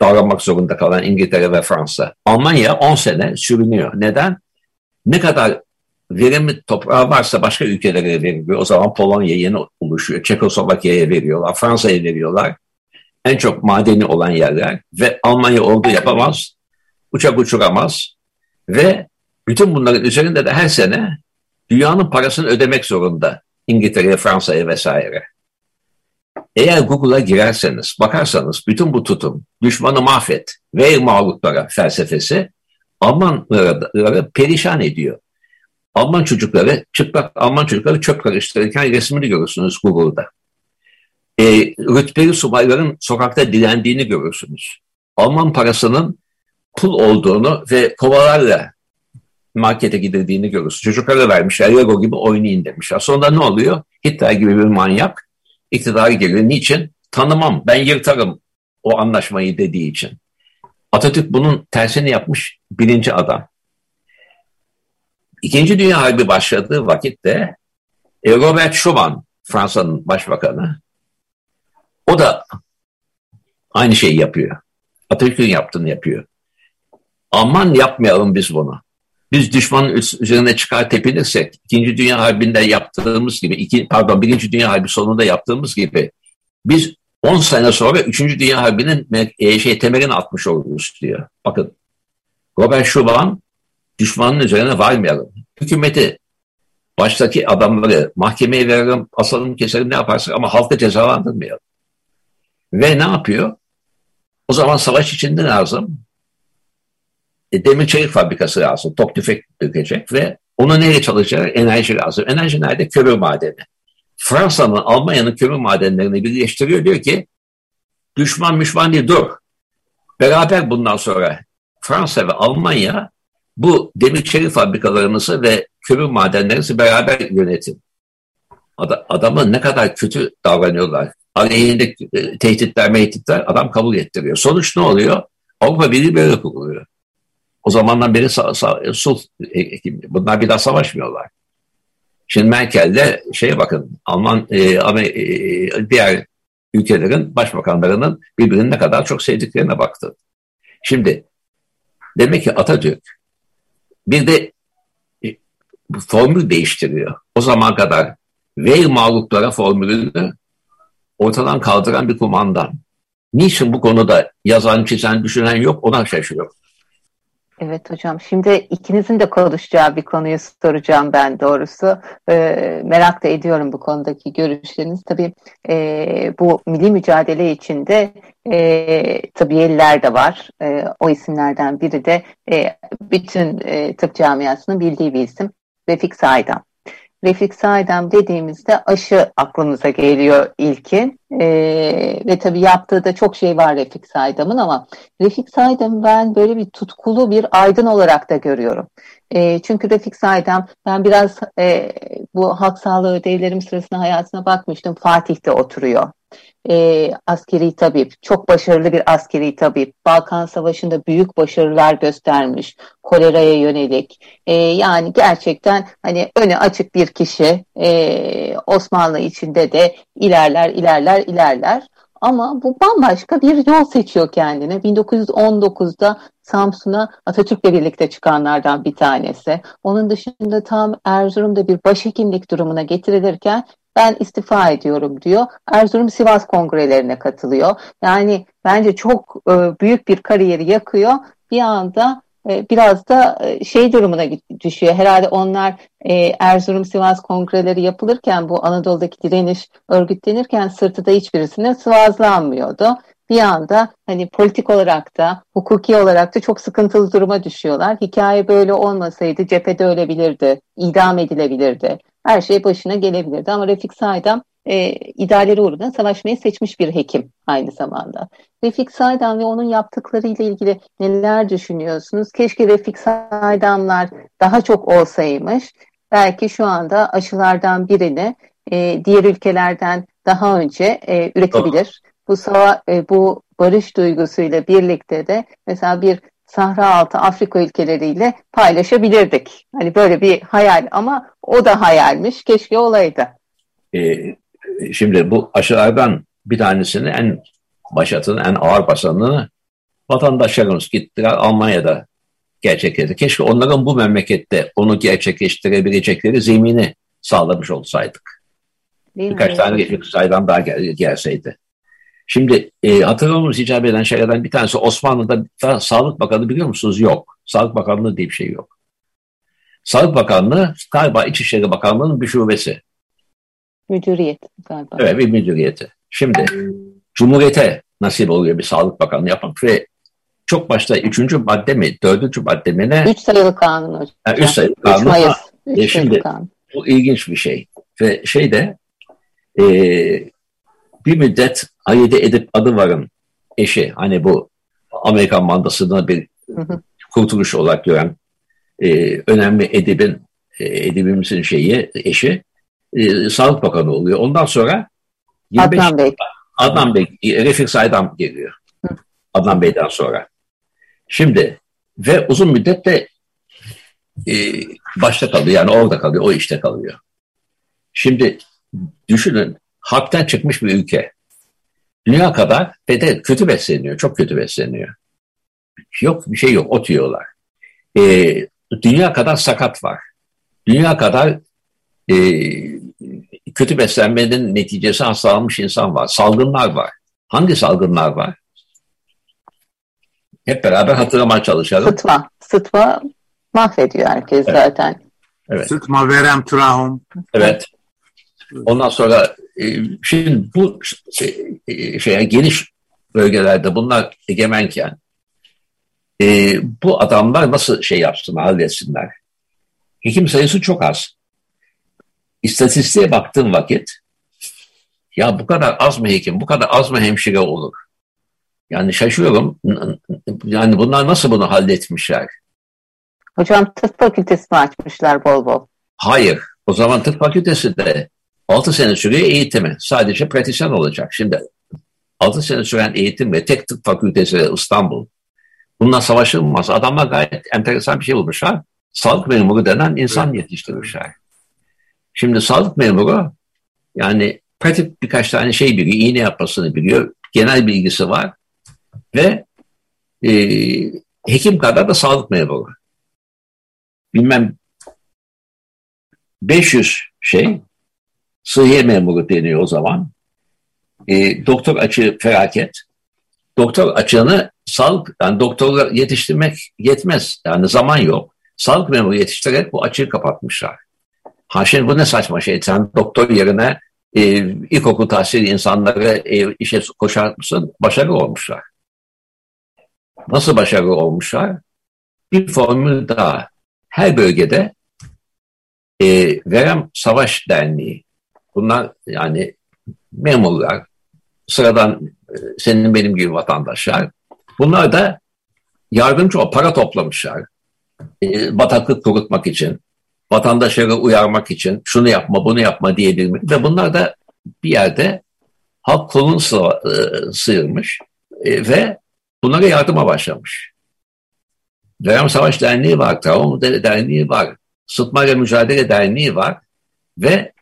davranmak zorunda kalan İngiltere ve Fransa. Almanya 10 sene sürünüyor. Neden? Ne kadar verimli toprağı varsa başka ülkelere veriliyor. O zaman Polonya yeni oluşuyor. Çekoslovakya'ya veriyorlar. Fransa'ya veriyorlar. En çok madeni olan yerler ve Almanya oldu yapamaz. Uçak uçuramaz. Ve bütün bunların üzerinde de her sene dünyanın parasını ödemek zorunda. İngiltere'ye, Fransa'ya vesaire. Eğer Google'a girerseniz, bakarsanız bütün bu tutum, düşmanı mahvet ve mağluplara felsefesi Almanları perişan ediyor. Alman çocukları, çıplak Alman çocukları çöp karıştırırken resmini görürsünüz Google'da. E, rütbeli subayların sokakta dilendiğini görürsünüz. Alman parasının pul olduğunu ve kovalarla markete gidildiğini görürsünüz. Çocuklara vermişler, Lego gibi oynayın demişler. Sonra ne oluyor? Hitler gibi bir manyak iktidara geliyor. Niçin? Tanımam, ben yırtarım o anlaşmayı dediği için. Atatürk bunun tersini yapmış birinci adam. İkinci Dünya Harbi başladığı vakitte e, Robert Schuman, Fransa'nın başbakanı, o da aynı şeyi yapıyor. Atatürk'ün yaptığını yapıyor. Aman yapmayalım biz bunu. Biz düşmanın üzerine çıkar tepinirsek, İkinci Dünya Harbi'nde yaptığımız gibi, iki, pardon Birinci Dünya Harbi sonunda yaptığımız gibi, biz 10 sene sonra Üçüncü Dünya Harbi'nin e, şey, temelini atmış oluruz diyor. Bakın, Robert Schuman düşmanın üzerine varmayalım. Hükümeti, baştaki adamları mahkemeye verelim, asalım, keselim ne yaparsak ama halkı cezalandırmayalım. Ve ne yapıyor? O zaman savaş içinde lazım. E, demir çelik fabrikası lazım. Top tüfek dökecek ve onu nereye çalışacak? Enerji lazım. Enerji nerede? Kömür madeni. Fransa'nın, Almanya'nın kömür madenlerini birleştiriyor. Diyor ki düşman müşman değil dur. Beraber bundan sonra Fransa ve Almanya bu demir çelik fabrikalarınızı ve kömür madenlerinizi beraber yönetin. Ad adama ne kadar kötü davranıyorlar. Aleyhinde e, tehditler, mehditler adam kabul ettiriyor. Sonuç ne oluyor? Avrupa Birliği böyle kuruluyor. O zamandan beri sulh bunlar bir daha savaşmıyorlar. Şimdi Merkel'de şeye bakın Alman e, e, diğer ülkelerin başbakanlarının birbirini ne kadar çok sevdiklerine baktı. Şimdi demek ki Atatürk bir de e, formül değiştiriyor. O zaman kadar ve mağluplara formülünü ortadan kaldıran bir kumandan. Niçin bu konuda yazan, çizen, düşünen yok ona şaşırıyor. Evet hocam. Şimdi ikinizin de konuşacağı bir konuyu soracağım ben doğrusu. E, merak da ediyorum bu konudaki görüşleriniz. Tabii e, bu milli mücadele içinde e, tıbbiyeliler de var. E, o isimlerden biri de e, bütün e, tıp camiasının bildiği bir isim. Refik Saydam. Refik Saydam dediğimizde aşı aklımıza geliyor ilkin. Ee, ve tabii yaptığı da çok şey var Refik Saydam'ın ama Refik Saydam'ı ben böyle bir tutkulu bir aydın olarak da görüyorum. E, çünkü Refik Saydam ben biraz e, bu halk sağlığı ödevlerim sırasında hayatına bakmıştım. Fatih'te oturuyor e, askeri tabip, çok başarılı bir askeri tabip, Balkan Savaşı'nda büyük başarılar göstermiş, koleraya yönelik. E, yani gerçekten hani öne açık bir kişi e, Osmanlı içinde de ilerler, ilerler, ilerler. Ama bu bambaşka bir yol seçiyor kendine. 1919'da Samsun'a Atatürk'le birlikte çıkanlardan bir tanesi. Onun dışında tam Erzurum'da bir başhekimlik durumuna getirilirken ben istifa ediyorum diyor. Erzurum Sivas kongrelerine katılıyor. Yani bence çok e, büyük bir kariyeri yakıyor. Bir anda e, biraz da e, şey durumuna düşüyor. Herhalde onlar e, Erzurum Sivas kongreleri yapılırken bu Anadolu'daki direniş örgütlenirken sırtı da hiçbirisine sıvazlanmıyordu. Bir anda hani politik olarak da hukuki olarak da çok sıkıntılı duruma düşüyorlar. Hikaye böyle olmasaydı cephede ölebilirdi, idam edilebilirdi her şey başına gelebilirdi. Ama Refik Saydam e, idealleri uğruna savaşmayı seçmiş bir hekim aynı zamanda. Refik Saydam ve onun yaptıklarıyla ilgili neler düşünüyorsunuz? Keşke Refik Saydamlar daha çok olsaymış. Belki şu anda aşılardan birini e, diğer ülkelerden daha önce e, üretebilir. Bu sava e, bu barış duygusuyla birlikte de mesela bir Sahra altı Afrika ülkeleriyle paylaşabilirdik. Hani böyle bir hayal ama o da hayalmiş. Keşke olaydı. Ee, şimdi bu aşılardan bir tanesini en başatını, en ağır basanını vatandaşlarımız gittiler Almanya'da gerçekleştirdi. Keşke onların bu memlekette onu gerçekleştirebilecekleri zemini sağlamış olsaydık. Değil Birkaç mi? tane sayıdan daha gel gelseydi. Şimdi e, hatırlamamız icap eden şeylerden bir tanesi Osmanlı'da da Sağlık Bakanı biliyor musunuz? Yok. Sağlık Bakanlığı diye bir şey yok. Sağlık Bakanlığı galiba İçişleri Bakanlığı'nın bir şubesi. Müdüriyet galiba. Evet bir müdüriyeti. Şimdi Cumhuriyete nasip oluyor bir Sağlık Bakanlığı yapmak ve çok başta üçüncü madde mi, dördüncü madde mi ne? Üç sayılı kanun hocam. Yani üç sayılı kanun. Üç Mayıs. Üç e, şimdi kanun. bu ilginç bir şey. Ve şey de e, bir müddet Hayede Edip Adıvar'ın eşi hani bu Amerikan mandasını bir kurtuluş olarak gören e, önemli edibin e, edibimizin şeyi eşi e, Sağlık Bakanı oluyor. Ondan sonra 25, Adnan Bey. Adnan Bey, Refik Saydam geliyor. Hı. Adnan Bey'den sonra. Şimdi ve uzun müddet de e, başta kalıyor. Yani orada kalıyor, o işte kalıyor. Şimdi düşünün halktan çıkmış bir ülke. Dünya kadar ve de kötü besleniyor, çok kötü besleniyor. Yok bir şey yok, ot yiyorlar. Ee, dünya kadar sakat var. Dünya kadar e, kötü beslenmenin neticesi hastalanmış insan var. Salgınlar var. Hangi salgınlar var? Hep beraber hatırlamaya çalışalım. Sıtma. Sıtma mahvediyor herkes evet. zaten. Evet. Sıtma, verem, trahom. Evet. Ondan sonra e, şimdi bu e, şeye geniş bölgelerde bunlar egemenken e, bu adamlar nasıl şey yapsınlar, halletsinler? Hekim sayısı çok az. İstatistiğe baktığım vakit ya bu kadar az mı hekim, bu kadar az mı hemşire olur? Yani şaşıyorum. Yani bunlar nasıl bunu halletmişler? Hocam tıp fakültesi mi açmışlar bol bol? Hayır. O zaman tıp fakültesi de 6 sene sürüyor eğitimi. Sadece pratisyen olacak. Şimdi 6 sene süren eğitimle tek tıp fakültesi İstanbul. Bundan savaşılmaz. Adamlar gayet enteresan bir şey bulmuşlar. Sağlık memuru denen insan yetiştirmişler. Şimdi sağlık memuru yani pratik birkaç tane şey biliyor. iğne yapmasını biliyor. Genel bilgisi var. Ve e, hekim kadar da sağlık memuru. Bilmem 500 şey Sıhhiye memuru deniyor o zaman. E, doktor açığı felaket. Doktor açığını sağlık, yani doktorlar yetiştirmek yetmez. Yani zaman yok. Sağlık memuru yetiştirerek bu açığı kapatmışlar. Ha şimdi bu ne saçma şey. Sen doktor yerine e, ilkokul tahsili insanları e, işe koşar mısın? Başarılı olmuşlar. Nasıl başarılı olmuşlar? Bir formül daha. Her bölgede e, Verem Savaş Derneği, bunlar yani memurlar, sıradan e, senin benim gibi vatandaşlar, bunlar da yardımcı o para toplamışlar. E, bataklık kurutmak için, vatandaşları uyarmak için şunu yapma bunu yapma diyebilmek ve bunlar da bir yerde halk kolunu e, sıyırmış ve bunlara yardıma başlamış. Verem Savaş Derneği var, Travma Derneği var, Sıtmayla Mücadele Derneği var ve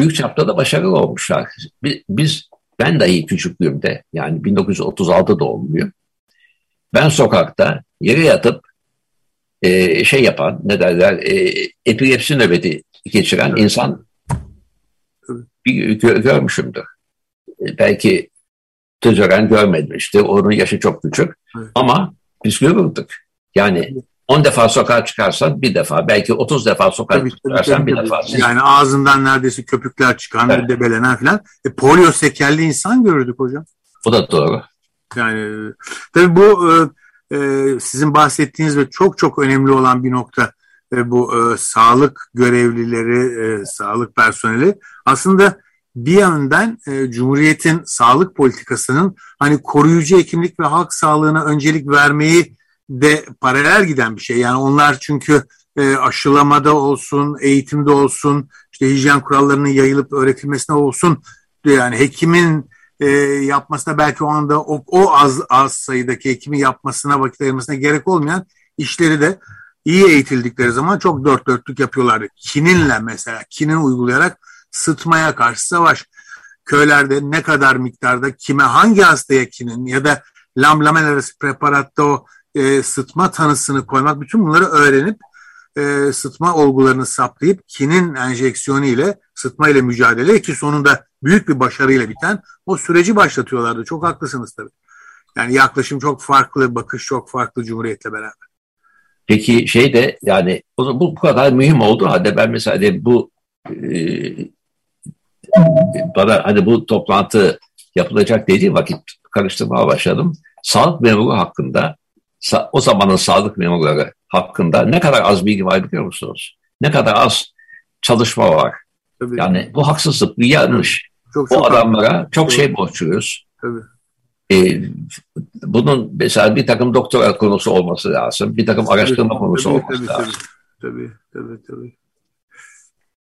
büyük çapta da başarılı olmuşlar. Biz, ben dahi küçüklüğümde yani 1936 doğumluyum. Ben sokakta yere yatıp e, şey yapan ne derler e, epilepsi nöbeti geçiren evet. insan bir, gör, görmüşümdür. E, belki Tözören görmemişti. Onun yaşı çok küçük. Evet. Ama biz görürdük. Yani 10 defa sokağa çıkarsan bir defa, belki 30 defa sokağa tabii, çıkarsan tabii, bir tabii. defa. Yani ağzından neredeyse köpükler çıkan, evet. debelenen falan. E, polio sekelli insan görürdük hocam. Bu da doğru. Yani tabii bu e, e, sizin bahsettiğiniz ve çok çok önemli olan bir nokta e, bu e, sağlık görevlileri, e, sağlık personeli aslında bir yandan e, Cumhuriyet'in sağlık politikasının hani koruyucu hekimlik ve halk sağlığına öncelik vermeyi de paralel giden bir şey. Yani onlar çünkü e, aşılamada olsun, eğitimde olsun, işte hijyen kurallarının yayılıp öğretilmesine olsun yani hekimin e, yapmasına belki o anda o, o az az sayıdaki hekimin yapmasına vakit ayırmasına gerek olmayan işleri de iyi eğitildikleri zaman çok dört dörtlük yapıyorlardı. Kininle mesela, kinin uygulayarak sıtmaya karşı savaş. Köylerde ne kadar miktarda kime hangi hastaya kinin ya da lamlamen arası preparatta o e, sıtma tanısını koymak bütün bunları öğrenip e, sıtma olgularını saptayıp kinin enjeksiyonu ile sıtma ile mücadele ki sonunda büyük bir başarıyla biten o süreci başlatıyorlardı. Çok haklısınız tabii. Yani yaklaşım çok farklı, bakış çok farklı Cumhuriyet'le beraber. Peki şey de yani bu, bu kadar mühim oldu halde ben mesela bu e, bana hani bu toplantı yapılacak dediği vakit karıştırmaya başladım. Sağlık memuru hakkında o zamanın sağlık memurları hakkında ne kadar az bilgi var biliyor musunuz? Ne kadar az çalışma var. Tabii. Yani bu haksızlık, bu yanlış. Çok, çok o adamlara haklı. çok şey borçluyuz. Tabii. Ee, bunun mesela bir takım doktora konusu olması lazım. Bir takım araştırma tabii, konusu tabii, olması tabii, lazım. Tabii, tabii, tabii.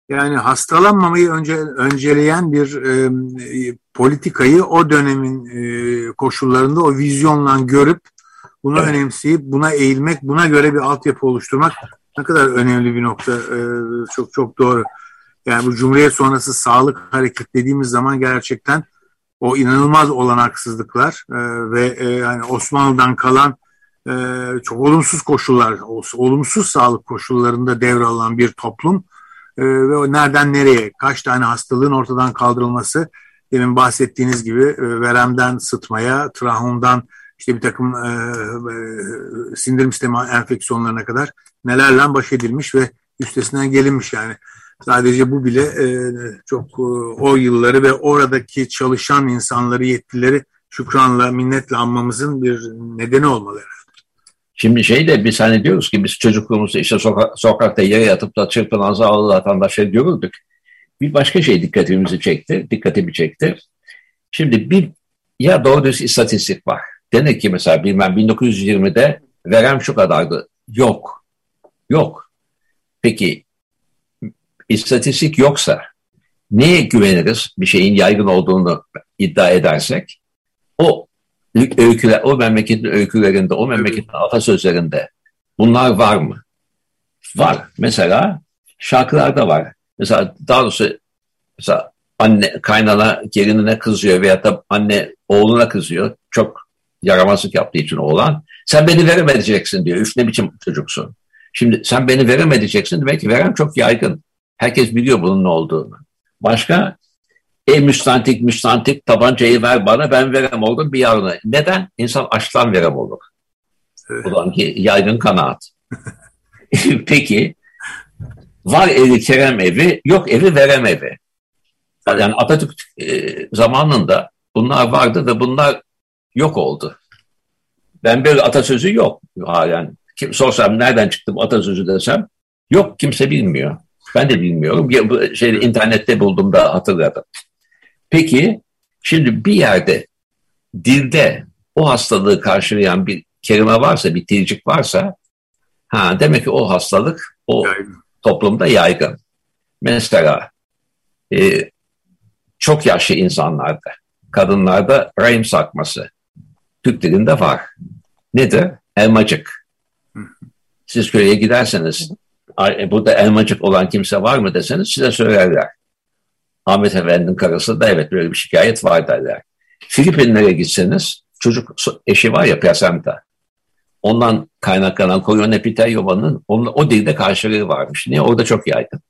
Yani hastalanmamayı önce önceleyen bir e, politikayı o dönemin e, koşullarında o vizyonla görüp bunu evet. önemseyip buna eğilmek, buna göre bir altyapı oluşturmak ne kadar önemli bir nokta. E, çok çok doğru. Yani bu Cumhuriyet sonrası sağlık hareket dediğimiz zaman gerçekten o inanılmaz olanaksızlıklar e, ve e, yani Osmanlı'dan kalan e, çok olumsuz koşullar, olumsuz sağlık koşullarında devralan bir toplum e, ve o nereden nereye, kaç tane hastalığın ortadan kaldırılması, demin bahsettiğiniz gibi e, veremden sıtmaya, trahomdan işte bir takım e, e, sindirim sistemi enfeksiyonlarına kadar nelerle baş edilmiş ve üstesinden gelinmiş yani. Sadece bu bile e, çok e, o yılları ve oradaki çalışan insanları, yetkilileri şükranla, minnetle anmamızın bir nedeni olmalı. Şimdi şey de biz hani diyoruz ki biz çocukluğumuzda işte soka sokakta yere yatıp da çırpınan zavallı vatandaşları görürdük. Bir başka şey dikkatimizi çekti, dikkatimi çekti. Şimdi bir ya doğru düz istatistik var. Denir ki mesela bilmem 1920'de verem şu kadardı. Yok. Yok. Peki istatistik yoksa neye güveniriz bir şeyin yaygın olduğunu iddia edersek? O öyküler, o memleketin öykülerinde, o memleketin atasözlerinde bunlar var mı? Var. Mesela şarkılarda var. Mesela daha doğrusu mesela anne kaynana gelinine kızıyor veya da anne oğluna kızıyor. Çok yaramazlık yaptığı için oğlan. Sen beni veremeyeceksin diyor. Üf ne biçim çocuksun. Şimdi sen beni veremeyeceksin demek ki veren çok yaygın. Herkes biliyor bunun ne olduğunu. Başka Ey müstantik müstantik tabancayı ver bana ben verem oldum bir yavruna. Neden? İnsan açtan verem olur. Evet. Ulan ki yaygın kanaat. Peki var evi Kerem evi yok evi verem evi. Yani Atatürk e, zamanında bunlar vardı ve bunlar yok oldu. Ben bir atasözü yok halen. Kim sorsam nereden çıktım atasözü desem yok kimse bilmiyor. Ben de bilmiyorum. Şey, internette buldum da hatırladım. Peki şimdi bir yerde dilde o hastalığı karşılayan bir kelime varsa, bir ticik varsa ha demek ki o hastalık o yaygın. toplumda yaygın. Mesela e, çok yaşlı insanlarda, kadınlarda rahim sakması Türk dilinde var. Nedir? Elmacık. Siz köye giderseniz burada elmacık olan kimse var mı deseniz size söylerler. Ahmet Efendi'nin karısı da evet böyle bir şikayet var derler. Filipinlere gitseniz çocuk eşi var ya placenta. Ondan kaynaklanan koronepitelyomanın o dilde karşılığı varmış. Niye? Orada çok yaygın.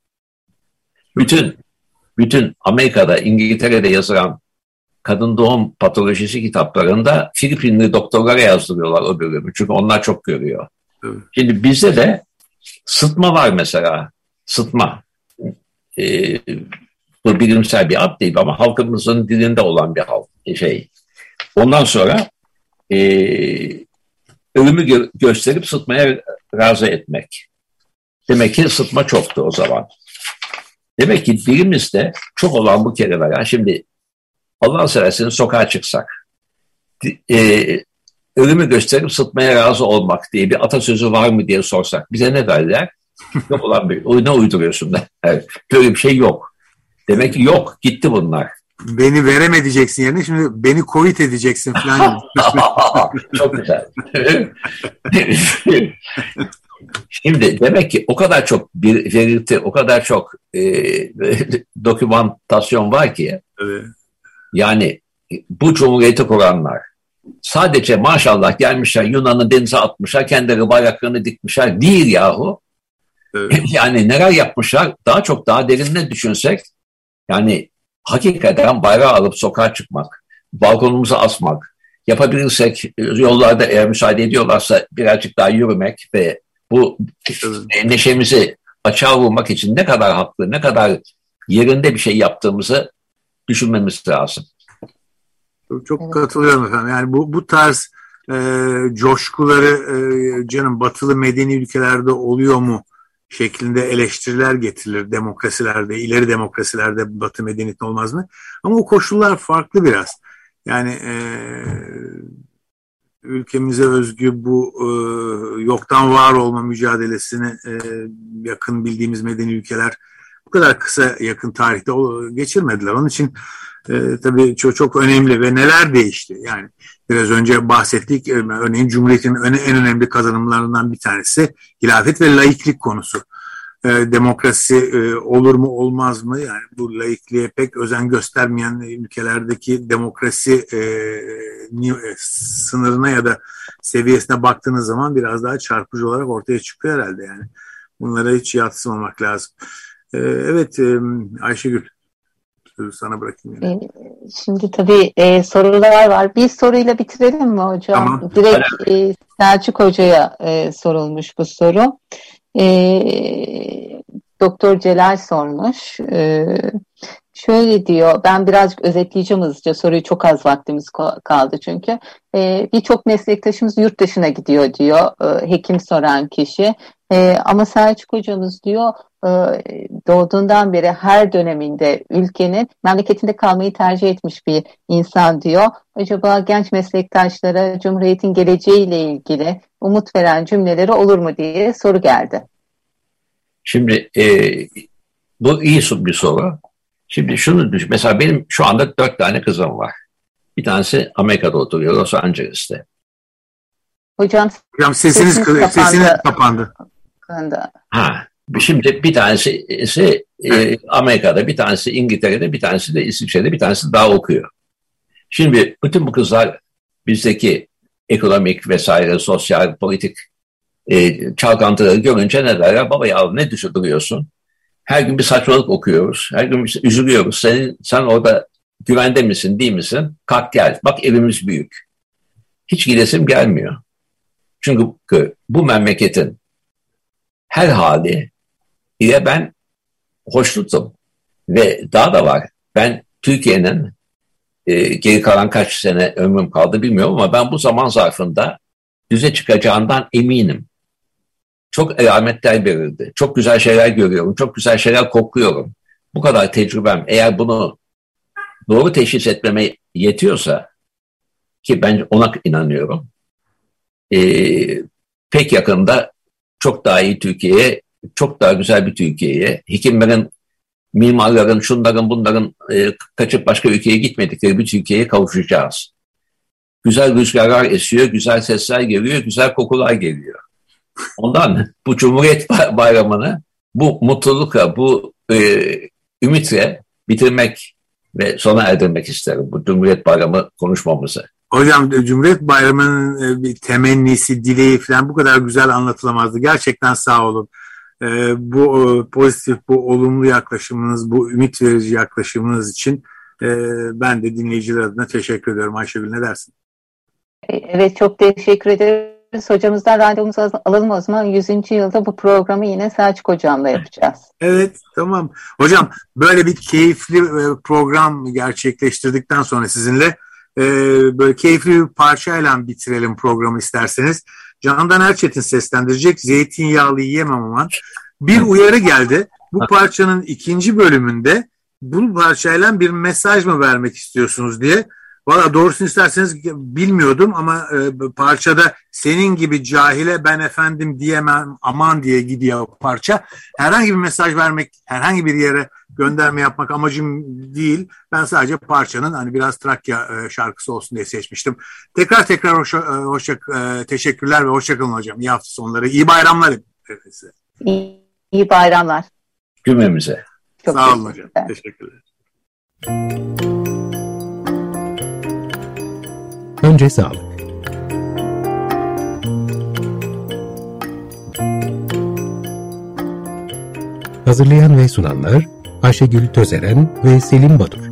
Bütün bütün Amerika'da, İngiltere'de yazılan kadın doğum patolojisi kitaplarında Filipinli doktorlara yazdırıyorlar o bölümü. Çünkü onlar çok görüyor. Evet. Şimdi bizde de sıtma var mesela. Sıtma. Ee, bu bilimsel bir ad değil ama halkımızın dilinde olan bir halk, şey. Ondan sonra e, ölümü gö gösterip sıtmaya razı etmek. Demek ki sıtma çoktu o zaman. Demek ki dilimizde çok olan bu kelimeler. Şimdi Allah seversiniz sokağa çıksak. E, ölümü gösterip sıtmaya razı olmak diye bir atasözü var mı diye sorsak. Bize ne derler? yok olan bir, ne uyduruyorsun da? Böyle bir şey yok. Demek ki yok, gitti bunlar. Beni verem edeceksin yerine şimdi beni covid edeceksin falan. Çok güzel. Şimdi demek ki o kadar çok bir verilti, o kadar çok e, dokümantasyon var ki evet. Yani bu cumhuriyeti kuranlar sadece maşallah gelmişler Yunan'ı denize atmışlar, kendileri bayraklarını dikmişler değil yahu. Evet. yani neler yapmışlar daha çok daha derinine düşünsek yani hakikaten bayrağı alıp sokağa çıkmak, balkonumuza asmak, yapabilirsek yollarda eğer müsaade ediyorlarsa birazcık daha yürümek ve bu neşemizi açığa vurmak için ne kadar haklı, ne kadar yerinde bir şey yaptığımızı düşünmemiz lazım. Çok evet. katılıyorum efendim. Yani bu, bu tarz e, coşkuları e, canım batılı medeni ülkelerde oluyor mu şeklinde eleştiriler getirilir demokrasilerde, ileri demokrasilerde batı medeniyeti olmaz mı? Ama o koşullar farklı biraz. Yani e, ülkemize özgü bu e, yoktan var olma mücadelesini e, yakın bildiğimiz medeni ülkeler bu kadar kısa yakın tarihte geçirmediler. Onun için e, tabii çok, çok önemli ve neler değişti. Yani biraz önce bahsettik. E, örneğin Cumhuriyet'in en önemli kazanımlarından bir tanesi hilafet ve laiklik konusu. E, demokrasi e, olur mu olmaz mı? Yani bu laikliğe pek özen göstermeyen ülkelerdeki demokrasi e, e, sınırına ya da seviyesine baktığınız zaman biraz daha çarpıcı olarak ortaya çıkıyor herhalde yani. Bunlara hiç yatsımamak lazım. E, evet Ayşegül sözü sana bırakayım. Yani. E, şimdi tabii e, sorular var. Bir soruyla bitirelim mi hocam? Tamam. Direkt e, Selçuk Hoca'ya e, sorulmuş bu soru. E, Doktor Celal sormuş. E, şöyle diyor, ben birazcık özetleyeceğim hızlıca. Soruyu çok az vaktimiz kaldı çünkü. E, Birçok meslektaşımız yurt dışına gidiyor diyor. E, hekim soran kişi. E, ama Selçuk hocamız diyor doğduğundan beri her döneminde ülkenin memleketinde kalmayı tercih etmiş bir insan diyor. Acaba genç meslektaşlara Cumhuriyet'in geleceğiyle ilgili umut veren cümleleri olur mu diye soru geldi. Şimdi e, bu iyi bir soru. Şimdi şunu düşün. Mesela benim şu anda dört tane kızım var. Bir tanesi Amerika'da oturuyor, Los Angeles'te. Hocam, Hocam sesiniz, sesiniz kapandı. Sesiniz kapandı. Ha, Şimdi bir tanesi ise e, Amerika'da, bir tanesi İngiltere'de, bir tanesi de İsviçre'de, bir tanesi daha okuyor. Şimdi bütün bu kızlar bizdeki ekonomik vesaire, sosyal, politik e, çalkantıları görünce ne derler? Baba ya ne düşünüyorsun? Her gün bir saçmalık okuyoruz. Her gün bir üzülüyoruz. Sen, sen orada güvende misin değil misin? Kalk gel. Bak evimiz büyük. Hiç gidesim gelmiyor. Çünkü bu memleketin her hali ile ben hoşnutum. Ve daha da var. Ben Türkiye'nin e, geri kalan kaç sene ömrüm kaldı bilmiyorum ama ben bu zaman zarfında düze çıkacağından eminim. Çok alametler verildi. Çok güzel şeyler görüyorum. Çok güzel şeyler kokluyorum. Bu kadar tecrübem eğer bunu doğru teşhis etmeme yetiyorsa ki ben ona inanıyorum. E, pek yakında çok daha iyi Türkiye'ye, çok daha güzel bir Türkiye'ye, hekimlerin, mimarların, şunların, bunların e, kaçıp başka ülkeye gitmedikleri bir Türkiye'ye kavuşacağız. Güzel rüzgarlar esiyor, güzel sesler geliyor, güzel kokular geliyor. Ondan bu Cumhuriyet Bayramı'nı bu mutlulukla, bu e, ümitle bitirmek ve sona erdirmek isterim bu Cumhuriyet Bayramı konuşmamızı. Hocam Cumhuriyet Bayramı'nın e, bir temennisi, dileği falan bu kadar güzel anlatılamazdı. Gerçekten sağ olun. E, bu pozitif, bu olumlu yaklaşımınız, bu ümit verici yaklaşımınız için e, ben de dinleyiciler adına teşekkür ediyorum. Ayşegül ne dersin? Evet çok teşekkür ederiz. Hocamızdan randevumuzu alalım o zaman. 100. yılda bu programı yine Selçuk Hocam'la yapacağız. Evet tamam. Hocam böyle bir keyifli program gerçekleştirdikten sonra sizinle e, böyle keyifli bir parçayla bitirelim programı isterseniz. Candan Erçetin seslendirecek Zeytinyağlı Yiyemem Aman. Bir uyarı geldi. Bu parçanın ikinci bölümünde bu parçayla bir mesaj mı vermek istiyorsunuz diye. Valla doğrusunu isterseniz bilmiyordum ama e, parçada senin gibi cahile ben efendim diyemem aman diye gidiyor parça. Herhangi bir mesaj vermek, herhangi bir yere gönderme yapmak amacım değil. Ben sadece parçanın hani biraz Trakya e, şarkısı olsun diye seçmiştim. Tekrar tekrar hoşça, e, hoşça e, teşekkürler ve hoşçakalın hocam. İyi hafta sonları, iyi bayramlar size. İyi, iyi bayramlar. Cümlemize. Çok Sağ olun hocam. Teşekkürler. Önce sağlık. Hazırlayan ve sunanlar Ayşegül Tözeren ve Selim Badur.